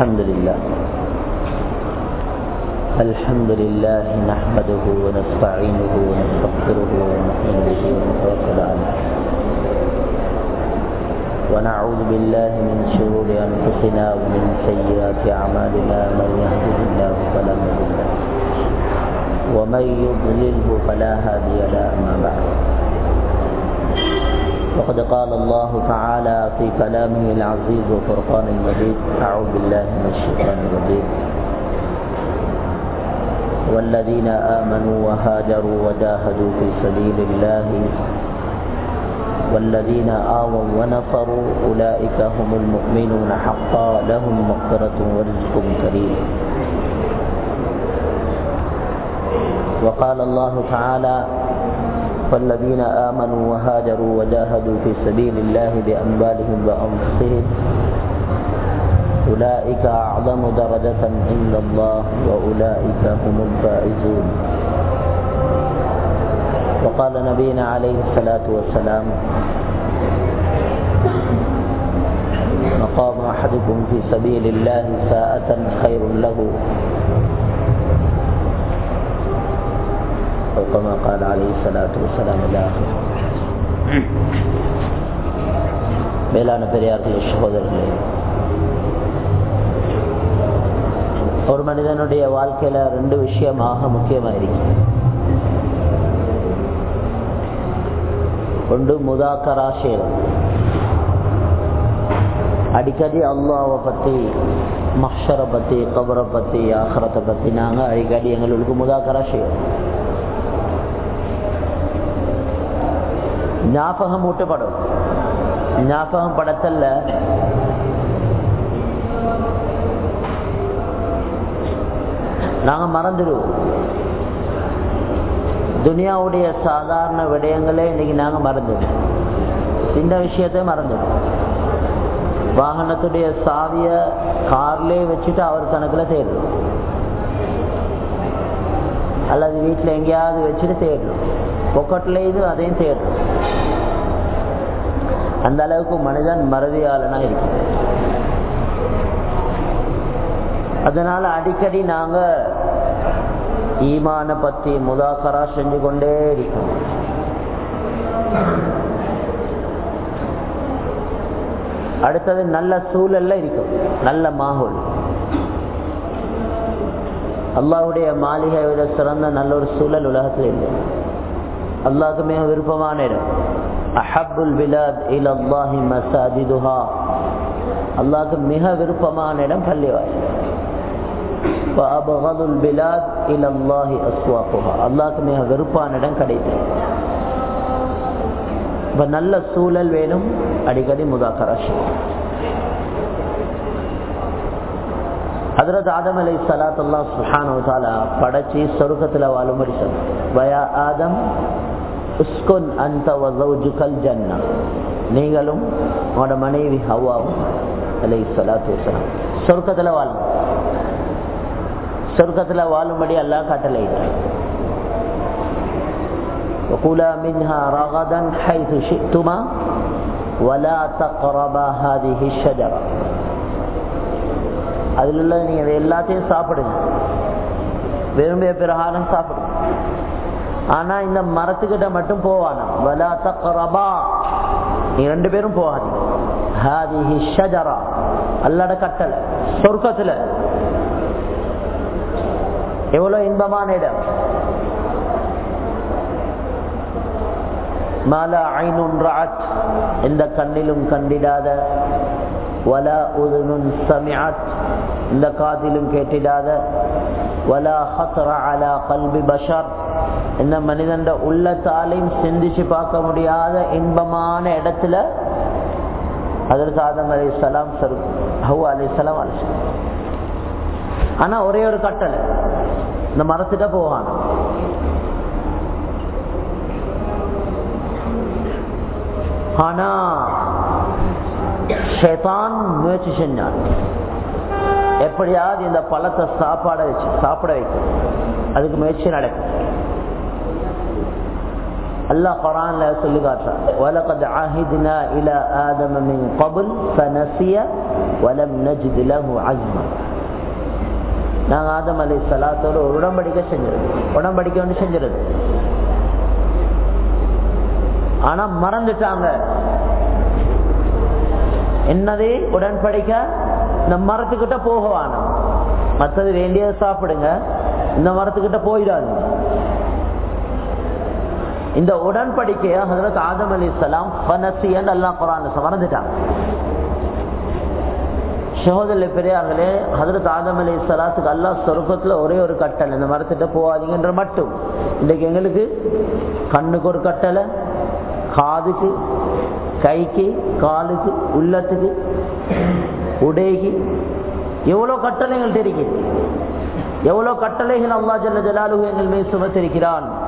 الحمد لله. الحمد لله نحمده ونستعينه ونستغفره ونؤمن به ونتوكل عليه. ونعوذ بالله من شرور أنفسنا ومن سيئات أعمالنا من يهده الله فلا مضل له. ومن يضلله فلا هادي له. أما بعد. وقد قال الله تعالى في كلامه العزيز وفرقان المجيد أعوذ بالله من الشيطان الرجيم. والذين آمنوا وهاجروا وجاهدوا في سبيل الله والذين آووا ونصروا أولئك هم المؤمنون حقا لهم مغفرة ورزق كريم. وقال الله تعالى والذين آمنوا وهاجروا وجاهدوا في سبيل الله بأموالهم وأنفسهم أولئك أعظم درجة عند الله وأولئك هم الفائزون. وقال نبينا عليه الصلاة والسلام مقام أحدكم في سبيل الله ساعة خير له أو كما قال عليه الصلاة والسلام إلى آخره மேலான பெரியார்களே சகோதரர்களே ஒரு மனிதனுடைய வாழ்க்கையில ரெண்டு விஷயமாக முக்கியமா இருக்கு ஒன்று முதாக்கரா சேதம் அடிக்கடி அல்லாவை பத்தி மஹரை பத்தி கபரை பத்தி ஆஹரத்தை பத்தி நாங்க அடிக்கடி எங்களுக்கு முதாக்கரா செய்யறோம் ஞாபகம் ஊட்டப்படும் ஞாபகம் படத்தல்ல நாங்க மறந்துடுவோம். துனியாவுடைய சாதாரண விடயங்களே இன்னைக்கு நாங்க மறந்துடுவோம். இந்த விஷயத்தை மறந்துடுவோம். வாகனத்துடைய சாவிய கார்லயே வச்சுட்டு அவர் கணக்குல தேடுறோம் அல்லது வீட்டில் எங்கேயாவது வச்சுட்டு தேடுறோம் பொக்கட்லேயும் அதையும் தேடுறோம் அந்த அளவுக்கு மனிதன் மறதியாளனா இருக்கு அதனால அடிக்கடி நாங்க ஈமான பத்தி முதாக்கரா செஞ்சு கொண்டே இருக்கோம். அடுத்தது நல்ல சூழல்ல இருக்கும். நல்ல மாகோல் அல்லாவுடைய மாளிகை விட சிறந்த நல்ல ஒரு சூழல் உலகத்தில் இல்லை. அல்லாவுக்கு மிக விருப்பமான இடம். அஹபுல் பிலாத் இல் அல்லாஹி மசாஜிதுஹா. அல்லாவுக்கு மிக விருப்பமான இடம் பள்ளிவாசல். பிலாத் இல் அல்லாஹி அஸ்வாக்குஹா அல்லாவுக்கு மிக விருப்பான இடம் கிடைத்தது. இப்ப நல்ல சூழல் வேணும். அடிக்கடி முதாக்கராஷி ஹதரத் ஆதம் அலை சலாத் அல்லா சுஹானு தாலா படைச்சி சொருக்கத்தில் வாழும்படி சொன்னார். வயா ஆதம் உஸ்குன் அந்த வசௌஜுகல் ஜன்னா நீங்களும் உங்களோட மனைவி ஹவாவும் அலை சலாத்து வசலாம் சொர்க்கத்துல வாழும் சொர்க்கத்துல வாழும்படி எல்லாம் கட்டளை وكلا منها رغدا حيث شئتما ولا تقربا هذه الشجره அதுல உள்ள நீங்க எல்லாத்தையும் சாப்பிடுங்க விரும்பிய பிரகாரம் சாப்பிடுங்க ஆனா இந்த மரத்துக்கிட்ட மட்டும் போவானா? வலா தக்கரபா நீ ரெண்டு பேரும் போகாதீங்க ஹாதிஹி ஷஜரா. அல்லட கட்டளை. சொர்க்கத்துல. எவ்வளவு இன்பமான இடம். மாலா ஐநூன் ராத் எந்த கண்ணிலும் கண்டிடாத. வலா உதுனுன் சமியாத் இந்த காதிலும் கேட்டிடாத. வலா அலா கல்வி இந்த மனிதன் உள்ளத்தாலையும் சிந்திச்சு பார்க்க முடியாத இன்பமான இடத்துல அதற்கு ஆதம் அலி சலாம் சரு ஹவு அலி சலாம் அலி ஆனா ஒரே ஒரு கட்டளை. இந்த மரத்துட்ட போவான். ஆனா ஷேதான் முயற்சி செஞ்சான். எப்படியாவது இந்த பழத்தை சாப்பாட வச்சு சாப்பிட வைக்கும் அதுக்கு முயற்சி நடக்கும். அல்லாஹ் குரான்ல சொல்லி காட்டுறான். வலகத் ஆஹித்னா இல ஆதம மின் கபுல் ஃபனசிய வலம் நஜித் லஹு அஸ்மா நாங்கள் ஆதம் அலை சலாத்தோட ஒரு உடம்படிக்கை செஞ்சிருது. உடம்படிக்க ஒன்று செஞ்சிருது. ஆனா மறந்துட்டாங்க. என்னதே? உடன்படிக்க? இந்த மரத்துக்கிட்ட போகவானா. மற்றது வேண்டியதை சாப்பிடுங்க. இந்த மரத்துக்கிட்ட போயிடாதீங்க. இந்த உடன்படிக்கைய ஹசரத் ஆதம் அலி இஸ்லாம் அல்லா குரான் மறந்துட்டாங்க. சகோதர பெரியார்களே ஹசரத் ஆதம் அலி சலாத்துக்கு அல்லா சொருக்கத்தில் ஒரே ஒரு கட்டளை இந்த மரத்திட்ட போகாதீங்கன்ற மட்டும். இன்னைக்கு எங்களுக்கு கண்ணுக்கு ஒரு கட்டளை காதுக்கு கைக்கு காலுக்கு உள்ளத்துக்கு உடைக்கு. எவ்வளவு கட்டளைகள் தெரிகிறது எவ்வளோ கட்டளைகள் அல்லா ஜல்ல ஜலாலு எங்கள் மேல் சுமத்திருக்கிறான்?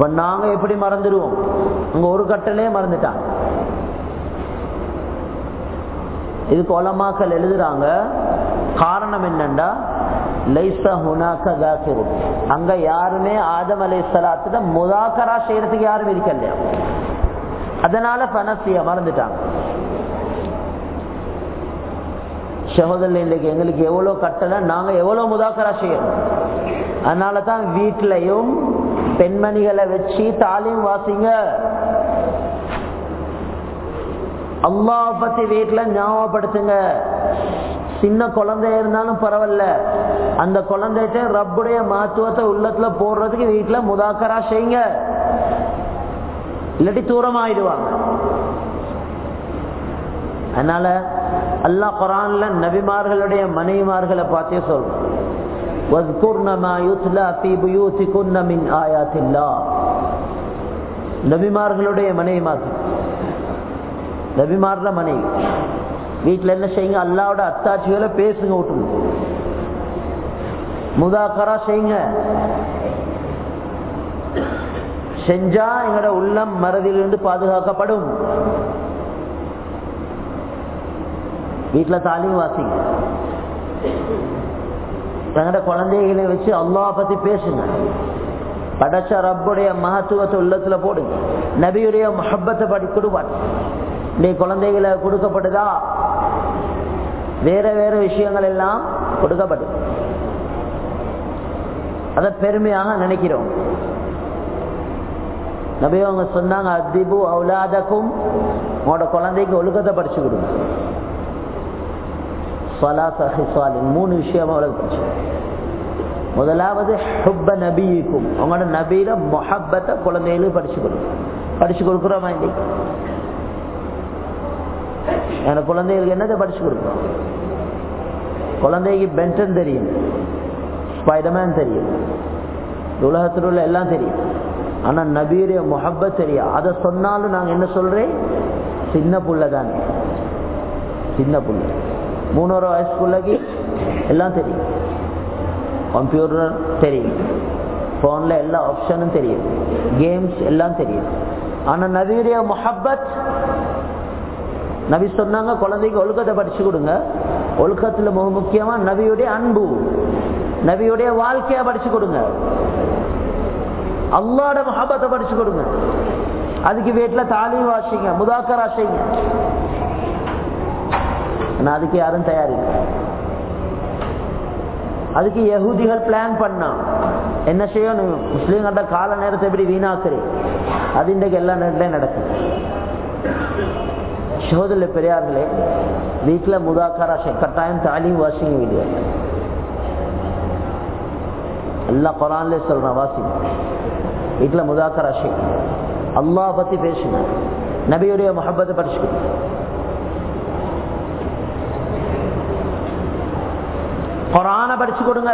இப்ப நாங்க எப்படி மறந்துடுவோம்? அங்க ஒரு கட்டளையே மறந்துட்டாங்க இது ஒலமாக்கள் எழுதுறாங்க காரணம் என்னண்டா? அங்க யாருமே ஆதம் அலை சலாத்துல முதாக்கரா செய்யறதுக்கு யாரும் இருக்கலையா? அதனால பனசிய மறந்துட்டாங்க. சகோதரில் இன்றைக்கு எங்களுக்கு எவ்வளவு கட்டளை நாங்க எவ்வளவு முதாக்கரா செய்யணும் அதனாலதான் வீட்டிலையும் பெண்மணிகளை வச்சு தாலிம் வாசிங்க. அல்லாஹ் பத்தி வீட்டுல ஞாபகப்படுத்துங்க. சின்ன குழந்தைய இருந்தாலும் பரவாயில்ல. அந்த குழந்தைகிட்ட ரப்புடைய மகத்துவத்தை உள்ளத்துல போடுறதுக்கு வீட்டுல முதாக்கரா செய்யுங்க. இல்லாட்டி தூரம் ஆயிடுவாங்க அதனால அல்லாஹ் குரான்ல நபிமார்களுடைய மனைவிமார்களை பார்த்தே சொல்றோம். நபிமார்களுடைய மனைவிமார்கள் நபிமார்ல மனைவி வீட்டுல என்ன செய்யுங்க அல்லாவோட அத்தாட்சிகளை பேசுங்க விட்டுருங்க முதாக்கரா செய்யுங்க செஞ்சா எங்களோட உள்ளம் மறதியிலிருந்து பாதுகாக்கப்படும் வீட்டுல தாலியும் வாசிங்க தங்களோட குழந்தைகளை வச்சு அல்லா பத்தி பேசுங்க. படைச்ச ரப்புடைய மகத்துவத்தை உள்ளத்துல போடுங்க நபியுடைய மஹப்பத்தை படி கொடுப்பார். நீ குழந்தைகளை கொடுக்கப்படுதா? வேற வேற விஷயங்கள் எல்லாம் கொடுக்கப்படுது அதை பெருமையாக நினைக்கிறோம். நபி அவங்க சொன்னாங்க அதிபு அவுலாதக்கும் உங்களோட குழந்தைக்கு ஒழுக்கத்தை படிச்சு கொடுங்க. மூணு விஷயமா அவளுக்கு முதலாவது ஹுப்ப நபிக்கும் உங்களோட நபியில மொஹப்பத்தை குழந்தைகளுக்கு படிச்சு கொடுக்கும் படிச்சு கொடுக்குறோமா இன்னைக்கு எனக்கு குழந்தைகளுக்கு என்னதை படிச்சு கொடுக்குறோம் குழந்தைக்கு பென்டன் தெரியும் ஸ்பைடர்மேன் தெரியும் உலகத்தில் உள்ள எல்லாம் தெரியும் ஆனா நபீரிய முஹப்பத் தெரியும் அதை சொன்னாலும் நாங்க என்ன சொல்றேன் சின்ன புள்ள தானே சின்ன புள்ள மூணு வயசுக்குள்ளாக்கி எல்லாம் தெரியும். கம்ப்யூட்டர் தெரியும். போன்ல எல்லா ஆப்ஷனும் தெரியும். கேம்ஸ் எல்லாம் தெரியும். ஆனா நபீரிய மொஹப்பத் நபி சொன்னாங்க குழந்தைக்கு ஒழுக்கத்தை படிச்சு கொடுங்க. ஒழுக்கத்துல மிக முக்கியமா நபியுடைய அன்பு. நபியுடைய வாழ்க்கையை படிச்சு கொடுங்க. அல்லாட மொஹப்பத்தை படிச்சு கொடுங்க. அதுக்கு வீட்டுல தாலி வாசிங்க ஆசைங்க செய்யுங்க அதுக்கு யாரும் தயாரி அதுக்கு யகுதிகள் பிளான் பண்ணா. என்ன செய்யணும்? முஸ்லீம்கிட்ட கால நேரத்தை எப்படி வீணாக்குறேன் அது இன்றைக்கு எல்லா நேரத்திலையும் நடக்கும். சோதரில் பெரியார்களே வீட்டில் முதாக்காரா கட்டாயம் தாலிம் வாசிங்க வீடியோ எல்லா குரான்ல சொல்றான் வாசிங்க வீட்டில் முதாக்கரா ஷேக் அல்லாஹ் பத்தி பேசுங்க. நபியுடைய முகப்பத்தை படிச்சுக்கணும் குரான படிச்சு கொடுங்க.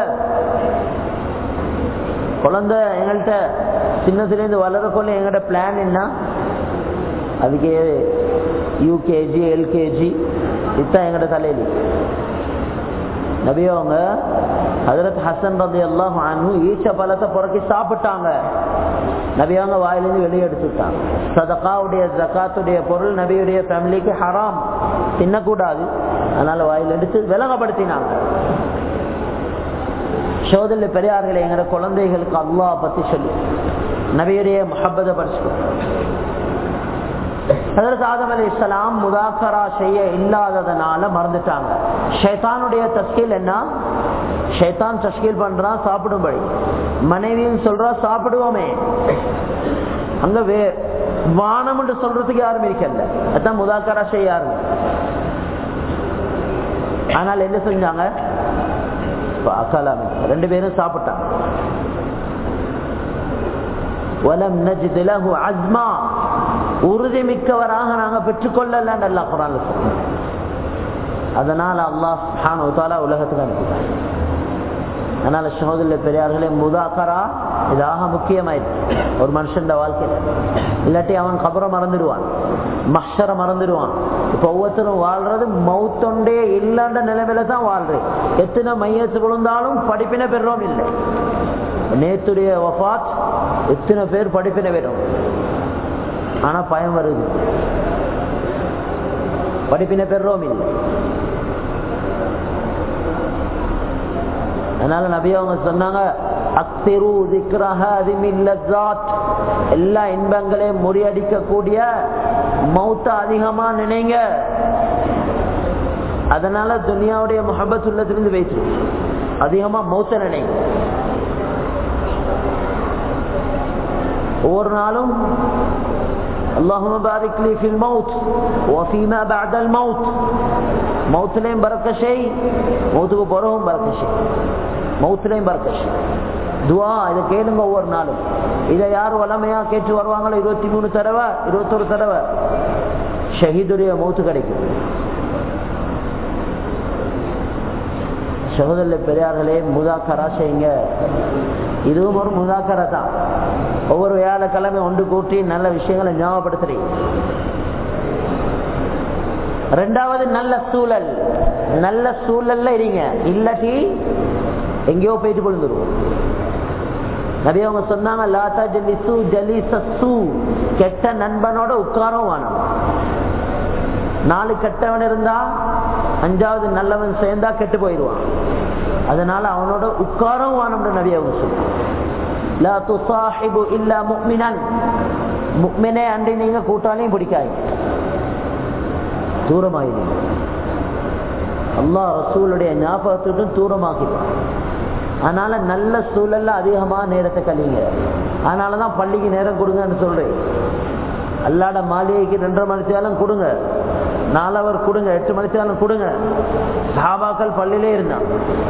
குழந்தை எங்கள்கிட்ட சின்னதுலேருந்து வளரக்கொள்ள எங்கள்கிட்ட பிளான் என்ன? அதுக்கு யூகேஜி எல்கேஜி இதுதான் எங்கள்கிட்ட தலையில் நபியவங்க ஹசரத் ஹசன் ரதி எல்லாம் ஈச்ச பழத்தை புறக்கி சாப்பிட்டாங்க. நபியவங்க வாயிலிருந்து வெளியே எடுத்துட்டாங்க சதகாவுடைய ஜக்காத்துடைய பொருள் நபியுடைய ஃபேமிலிக்கு ஹராம் தின்னக்கூடாது. அதனால வாயில் எடுத்து விலகப்படுத்தினாங்க. சோதரில் பெரியார்களை எங்க குழந்தைகளுக்கு அல்லா பத்தி சொல்லு. நபியுடைய மஹபத படிச்சுக்கணும் ஆதம் அலி இஸ்லாம் முதாக்கரா செய்ய இல்லாததுனால மறந்துட்டாங்க. ஷைத்தானுடைய தஸ்கீல் என்ன? ஷைத்தான் தஸ்கீல் பண்றான் சாப்பிடும்படி மனைவியும் சொல்றா சாப்பிடுவோமே. அங்க வே வானம் என்று சொல்றதுக்கு யாரும் இருக்கல அதான் முதாக்கரா செய்ய யாரும் ஆனால் என்ன செஞ்சாங்க? ரெண்டு பேரும் சாப்பிட்டான் வலம் நஜித் அஸ்மா உறுதி மிக்கவராக நாங்க பெற்றுக்கொள்ளல நல்லா குரான்ல அதனால அல்லாஹ் சுப்ஹானஹு வ தஆலா உலகத்துக்கு அனுப்பிட்டார் அதனால சகோதர பெரியார்களே முதாக்கரா இதாக முக்கியமாயிடுச்சு ஒரு மனுஷன் வாழ்க்கையில. இல்லாட்டி அவன் கபரை மறந்துடுவான். மஷரை மறந்துடுவான். இப்ப ஒவ்வொருத்தரும் வாழ்றது மௌத்தொண்டே இல்லைன்ற நிலைமையில தான் வாழ்றது எத்தனை மையத்து விழுந்தாலும் படிப்பின பெறோம் இல்லை. நேத்துடைய வஃபாத் எத்தனை பேர் படிப்பின பெறும் ஆனா பயம் வருது. படிப்பின பெறோம் இல்லை. அதனால நபி அவங்க சொன்னாங்க அக்திரு எல்லா இன்பங்களையும் முறியடிக்கக்கூடிய மௌத்த அதிகமா நினைங்க. அதனால துனியாவுடைய முகபத் உள்ளத்திலிருந்து பேசு. அதிகமா மௌத்த நினைங்க ஒவ்வொரு நாளும் اللهم بارك لي في الموت وفيما بعد الموت மௌத்திலையும் பறக்க செய் மௌத்துக்கு போறவும் பறக்க செய் மௌத்திலையும் பறக்க செய் துவா இதை கேளுங்க ஒவ்வொரு நாளும் இதை யார் வளமையா கேட்டு வருவாங்களோ இருபத்தி மூணு தடவை இருபத்தொரு தடவை ஷஹீதுடைய மௌத்து கிடைக்கும் சகோதர பெரியார்களே முதாக்கரா செய்யுங்க இதுவும் ஒரு முதாக்கரை தான். ஒவ்வொரு வியாழக்கிழமை ஒன்று கூட்டி நல்ல விஷயங்களை ஞாபகப்படுத்துறீங்க. ரெண்டாவது நல்ல சூழல். நல்ல சூழல்ல இருங்க. இல்லாட்டி எங்கேயோ போயிட்டு கொழுந்துருவோம் நிறைய அவங்க சொன்னாங்க லாத்தா ஜலிசு ஜலிசு கெட்ட நண்பனோட உட்காரம் வேணும் நாலு கெட்டவன் இருந்தா அஞ்சாவது நல்லவன் சேர்ந்தா கெட்டு போயிடுவான். அதனால அவனோட உட்காரம் வேணும்னு நபி அவங்க சொல்லுவாங்க முக்மினே நீங்க கூட்டாலையும் பிடிக்காது. தூரமாயிடுங்க. அல்லா ரசூலுடைய ஞாபகத்துக்கும் தூரமாக்கிடுவான் அதனால நல்ல சூழல்ல அதிகமா நேரத்தை கழிங்க. அதனாலதான் பள்ளிக்கு நேரம் கொடுங்கன்னு சொல்றேன். அல்லாட மாளிகைக்கு ரெண்டரை மணித்தாலும் கொடுங்க. நாலவர் கொடுங்க எட்டு மணித்தாலும் கொடுங்க சாபாக்கள் பள்ளியிலே இருந்தான்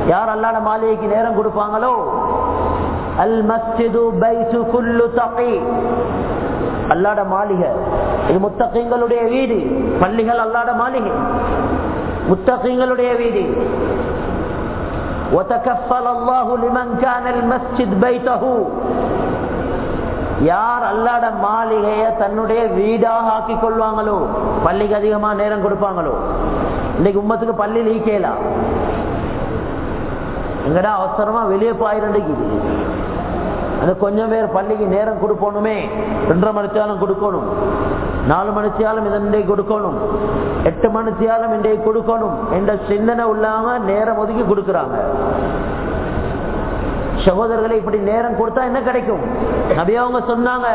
யார் அல்லாட மாளிகைக்கு நேரம் கொடுப்பாங்களோ அல் மஸ்ஜிது பைத்து குல்லு தகி அல்லாட மாளிகை இது முத்தகைங்களுடைய வீடு பள்ளிகள் அல்லாட மாளிகை முத்தகைங்களுடைய வீடு وتكفل الله لمن كان المسجد بيته யார் அல்லாட மாளிகைய தன்னுடைய வீடாக ஆக்கி கொள்வாங்களோ பள்ளிக்கு அதிகமா நேரம் கொடுப்பாங்களோ? இன்னைக்கு உம்மத்துக்கு பள்ளி லீக்கலாம் எங்கடா அவசரமா வெளியே போயிருந்தி அது கொஞ்சம் பேர் பள்ளிக்கு நேரம் கொடுக்கணுமே ரெண்டரை மணிச்சாலும் கொடுக்கணும். நாலு மணிச்சாலும் இதனை கொடுக்கணும். எட்டு மணிச்சாலும் இன்றைக்கு கொடுக்கணும் என்ற சிந்தனை இல்லாம நேரம் ஒதுக்கி கொடுக்கறாங்க. சகோதரர்களை இப்படி நேரம் கொடுத்தா என்ன கிடைக்கும்? நபி அவங்க சொன்னாங்க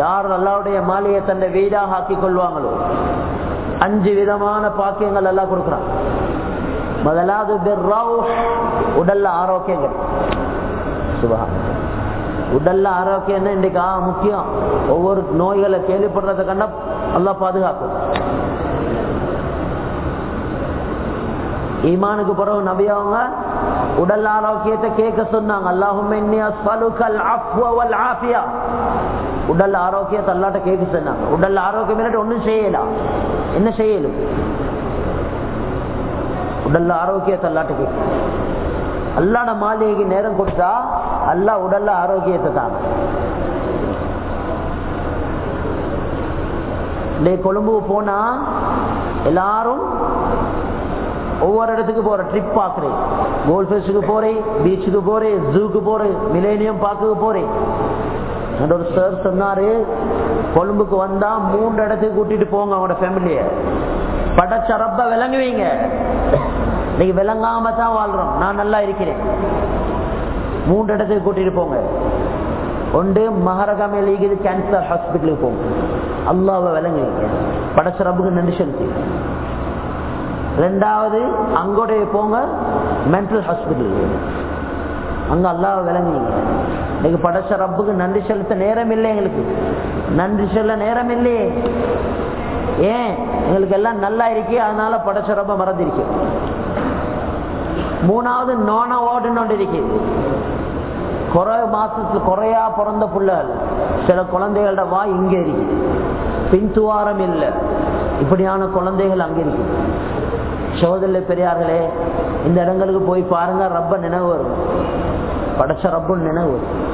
யார் அல்லாவுடைய மாலையை தன்னை வீடாக ஆக்கி கொள்வாங்களோ? அஞ்சு விதமான பாக்கியங்கள் எல்லாம் கொடுக்கிறான். முதலாவது உடல்ல ஆரோக்கியங்கள் சுபா உடல்ல ஆரோக்கியம் இன்னைக்கு முக்கியம். ஒவ்வொரு நோய்களை கேள்விப்படுறத கண்டா நல்லா பாதுகாக்கும். ஈமானுக்கு பிறகு நபி அவங்க உடல் ஆரோக்கியத்தை கேட்க சொன்னாங்க. அல்லாஹும் உடல் ஆரோக்கியத்தை அல்லாட்ட கேட்க சொன்னாங்க. உடல் ஆரோக்கியம் ஒன்றும் செய்யலாம் என்ன செய்யலும்? உடல்ல ஆரோக்கியத்தை அல்லாட்ட கேட்க. அல்லாட மாளிகைக்கு நேரம் கொடுத்தா அல்லா உடல்ல ஆரோக்கியத்தை தான். கொழும்பு போனா எல்லாரும் ஒவ்வொரு இடத்துக்கு போற ட்ரிப் பாக்குறேன். கோல்ஃப் ஃபெஸ்டுக்கு போறேன் பீச்சுக்கு போறேன் ஜூக்கு போறேன் மிலேனியம் பார்க்க போறேன். ஒரு சார் சொன்னாரு கொழும்புக்கு வந்தா மூன்று இடத்துக்கு கூட்டிட்டு போங்க அவங்களோட ஃபேமிலிய படைச்ச ரப்ப விளங்குவீங்க நீங்க விளங்காம தான் வாழ்றோம். நான் நல்லா இருக்கிறேன். மூன்று இடத்துக்கு கூட்டிட்டு போங்க. ஒன்று மகரகமே லீகுது கேன்சர் ஹாஸ்பிட்டலுக்கு போங்க. அல்லாவை விளங்குவீங்க படைச்ச ரப்புக்கு நன்றி செலுத்தி. ரெண்டாவது அங்கோடைய போங்க மென்டல் ஹாஸ்பிட்டல் அங்க அல்லாவை விளங்குவீங்க இன்னைக்கு படைச்ச ரப்புக்கு நன்றி செலுத்த நேரம் இல்லை எங்களுக்கு. நன்றி செல்ல நேரம் இல்லையே. ஏன்? எங்களுக்கு எல்லாம் நல்லா இருக்கே அதனால படைச்ச ரப்ப மறந்துருக்கு மூணாவது நோன ஓடுன்னு ஒன்று இருக்கு. குறை மாசத்துல குறையா பிறந்த புள்ளகள் சில குழந்தைகளோட வாய் இங்க இருக்கு. பின்துவாரம் இல்லை. இப்படியான குழந்தைகள் அங்க இருக்கு. சோதரில் பெரியார்களே இந்த இடங்களுக்கு போய் பாருங்க ரப்ப நினைவு வரும். படைச்ச ரப்பும் நினைவு வரும்.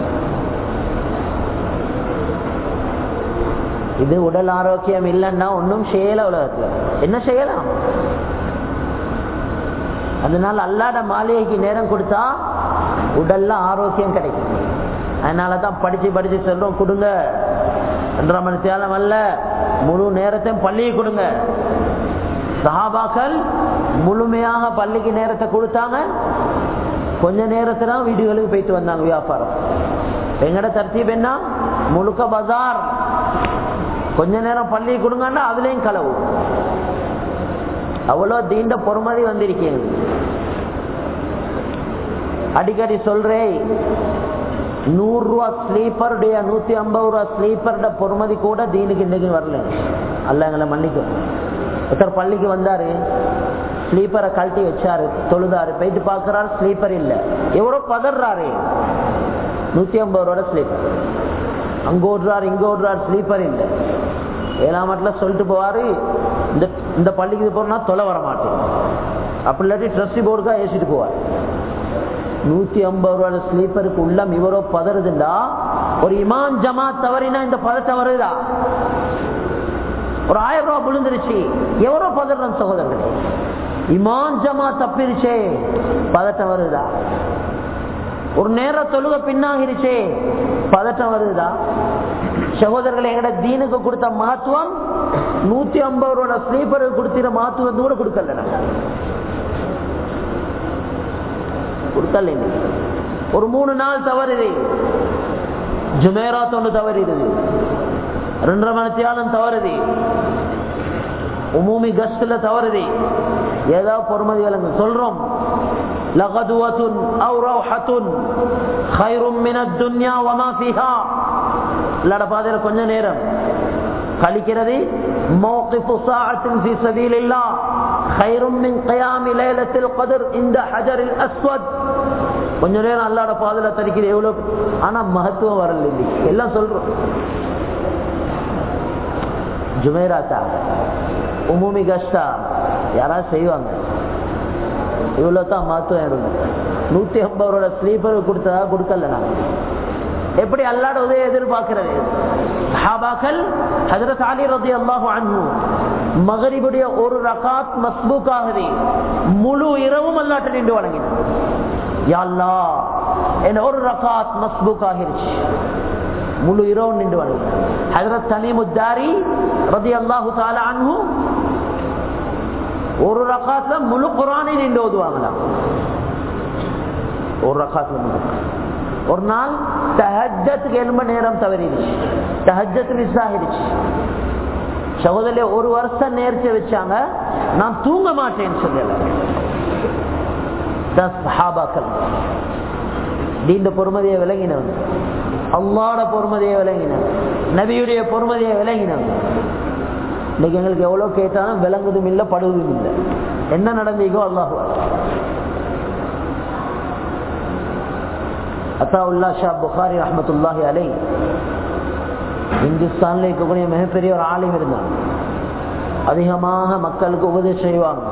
இது உடல் ஆரோக்கியம் இல்லைன்னா ஒன்றும் செய்யல உலகத்துல. என்ன செய்யலாம்? அதனால அல்லாட மாளிகைக்கு நேரம் கொடுத்தா உடல்ல ஆரோக்கியம் கிடைக்கும். அதனாலதான் படிச்சு படிச்சு சொல்றோம் கொடுங்க. ரெண்டரை மணி தேலம் அல்ல முழு நேரத்தையும் பள்ளியை கொடுங்க. சஹாபாக்கள் முழுமையாக பள்ளிக்கு நேரத்தை கொடுத்தாங்க. கொஞ்ச நேரத்துல வீடுகளுக்கு போயிட்டு வந்தாங்க வியாபாரம். எங்கட தர்த்தீப் என்ன? முழுக்க பஜார். கொஞ்ச நேரம் பள்ளி கொடுங்கன்னா அதுலயும் களவு. அவ்வளவு தீண்ட பொறுமதி வந்திருக்கீங்க அடிக்கடி சொல்றேன் நூறு ரூபா ஸ்லீப்பருடைய நூத்தி ஐம்பது ரூபா ஸ்லீப்பருடைய பொறுமதி கூட தீனுக்கு இன்னைக்கு வரல. அல்ல எங்களை மன்னிக்கும். ஒருத்தர் பள்ளிக்கு வந்தாரு ஸ்லீப்பரை கழட்டி வச்சாரு தொழுதாரு போயிட்டு பாக்குறாரு ஸ்லீப்பர் இல்ல. எவரோ பதறாரு நூத்தி ஐம்பது ரூபா ஸ்லீப்பர் அங்க ஓடுறாரு இங்க ஓடுறாரு ஸ்லீப்பர் இல்ல. ஏழாம் மட்டும் சொல்லிட்டு போவாரு இந்த இந்த பள்ளிக்கு போறோம்னா தொலை வர மாட்டேன். அப்படி இல்லாட்டி ட்ரஸ்டி போர்டுக்கா ஏசிட்டு போவார். நூத்தி ஐம்பது ரூபாய் ஸ்லீப்பருக்கு உள்ளம் இவரோ பதறுதுண்டா? ஒரு இமான் ஜமா தவறினா இந்த பதட்டம் வருதா? ஒரு ஆயிரம் ரூபாய் விழுந்துருச்சு. எவரோ பதறான் சகோதரர்களே. இமான் ஜமா தப்பிருச்சே. பதட்டம் வருதா? ஒரு நேர தொழுக பின்னாகிருச்சே. பதட்டம் வருதா? சகோதரர்கள் எங்கட தீனுக்கு கொடுத்த மகத்துவம் நூத்தி ஐம்பது ரூபாய் ஸ்லீப்பருக்கு கொடுத்திர மகத்துவம் கூட கொடுக்கல கொடுக்கல ஒரு மூணு நாள் தவறுது. ஜுமேராத் ஒன்று தவறிடுது رندر من تيالن ثوردي عمومي غسل ثوردي يدا فرمد يالن سولروم لغدوة أو روحة خير من الدنيا وما فيها. لدى فاضر كنجا نيرم. خالي كردي موقف ساعة في سبيل الله. خير من قيام ليلة القدر عند حجر الأسود. கொஞ்ச நேரம் அல்லாட பாதுல தரிக்கிறது எவ்வளவு أنا மகத்துவம் வரல இல்லை எல்லாம் சொல்றோம் ஜுமேராத்தா உமுமி கஷ்டா யாராவது செய்வாங்க இவ்வளவு தான் எடுங்க நூத்தி ஐம்பது ரூபாய் ஸ்லீப்பர் கொடுத்ததா கொடுக்கல நான் எப்படி அல்லாட உதவி எதிர்பார்க்கிறது சஹாபாக்கள் ஹஜரத் அலி ரதி அல்லாஹு அன்பு மகரிபுடைய ஒரு ரகாத் மஸ்பூக்காகவே முழு இரவும் அல்லாட்ட நின்று வழங்கினார் யா அல்லாஹ் ஒரு ரகாத் மஸ்பூக் ஆகிருச்சு முழு இரவு நின்று வழங்கினார் ஹசரத் தனீமுத்தாரி ரதி அல்லாஹு தாலா அன்ஹு ஒரு ரகாத்ல முழு குரானை நின்று ஓதுவாங்களாம். ஒரு ரகாத்ல முழு ஒரு நாள் தஹஜத்துக்கு எலும்ப நேரம் தவறிடுச்சு. தஹஜத்து மிஸ் ஆகிடுச்சு சகோதரிய ஒரு வருஷம் நேர்ச்சி வச்சாங்க. நான் தூங்க மாட்டேன்னு சொல்லல. சஹாபாக்கள். நீண்ட பொறுமதியை விலகினவன் அல்லாட பொறுமதியை விளங்கினேன். நபியுடைய பொறுமதியை விளங்கினவங்க இன்னைக்கு எங்களுக்கு எவ்வளவு கேட்டாலும் விளங்குதும் இல்லை படுவதும் இல்லை. என்ன நடந்தீங்கோ அல்லாஹு அத்தாவுல்லா ஷா புகாரி ரஹமத்துல்லாஹி அலை. இந்துஸ்தான்ல இருக்கக்கூடிய மிகப்பெரிய ஒரு ஆலயம் இருந்தாங்க அதிகமாக மக்களுக்கு உபதேசம் செய்வாங்க.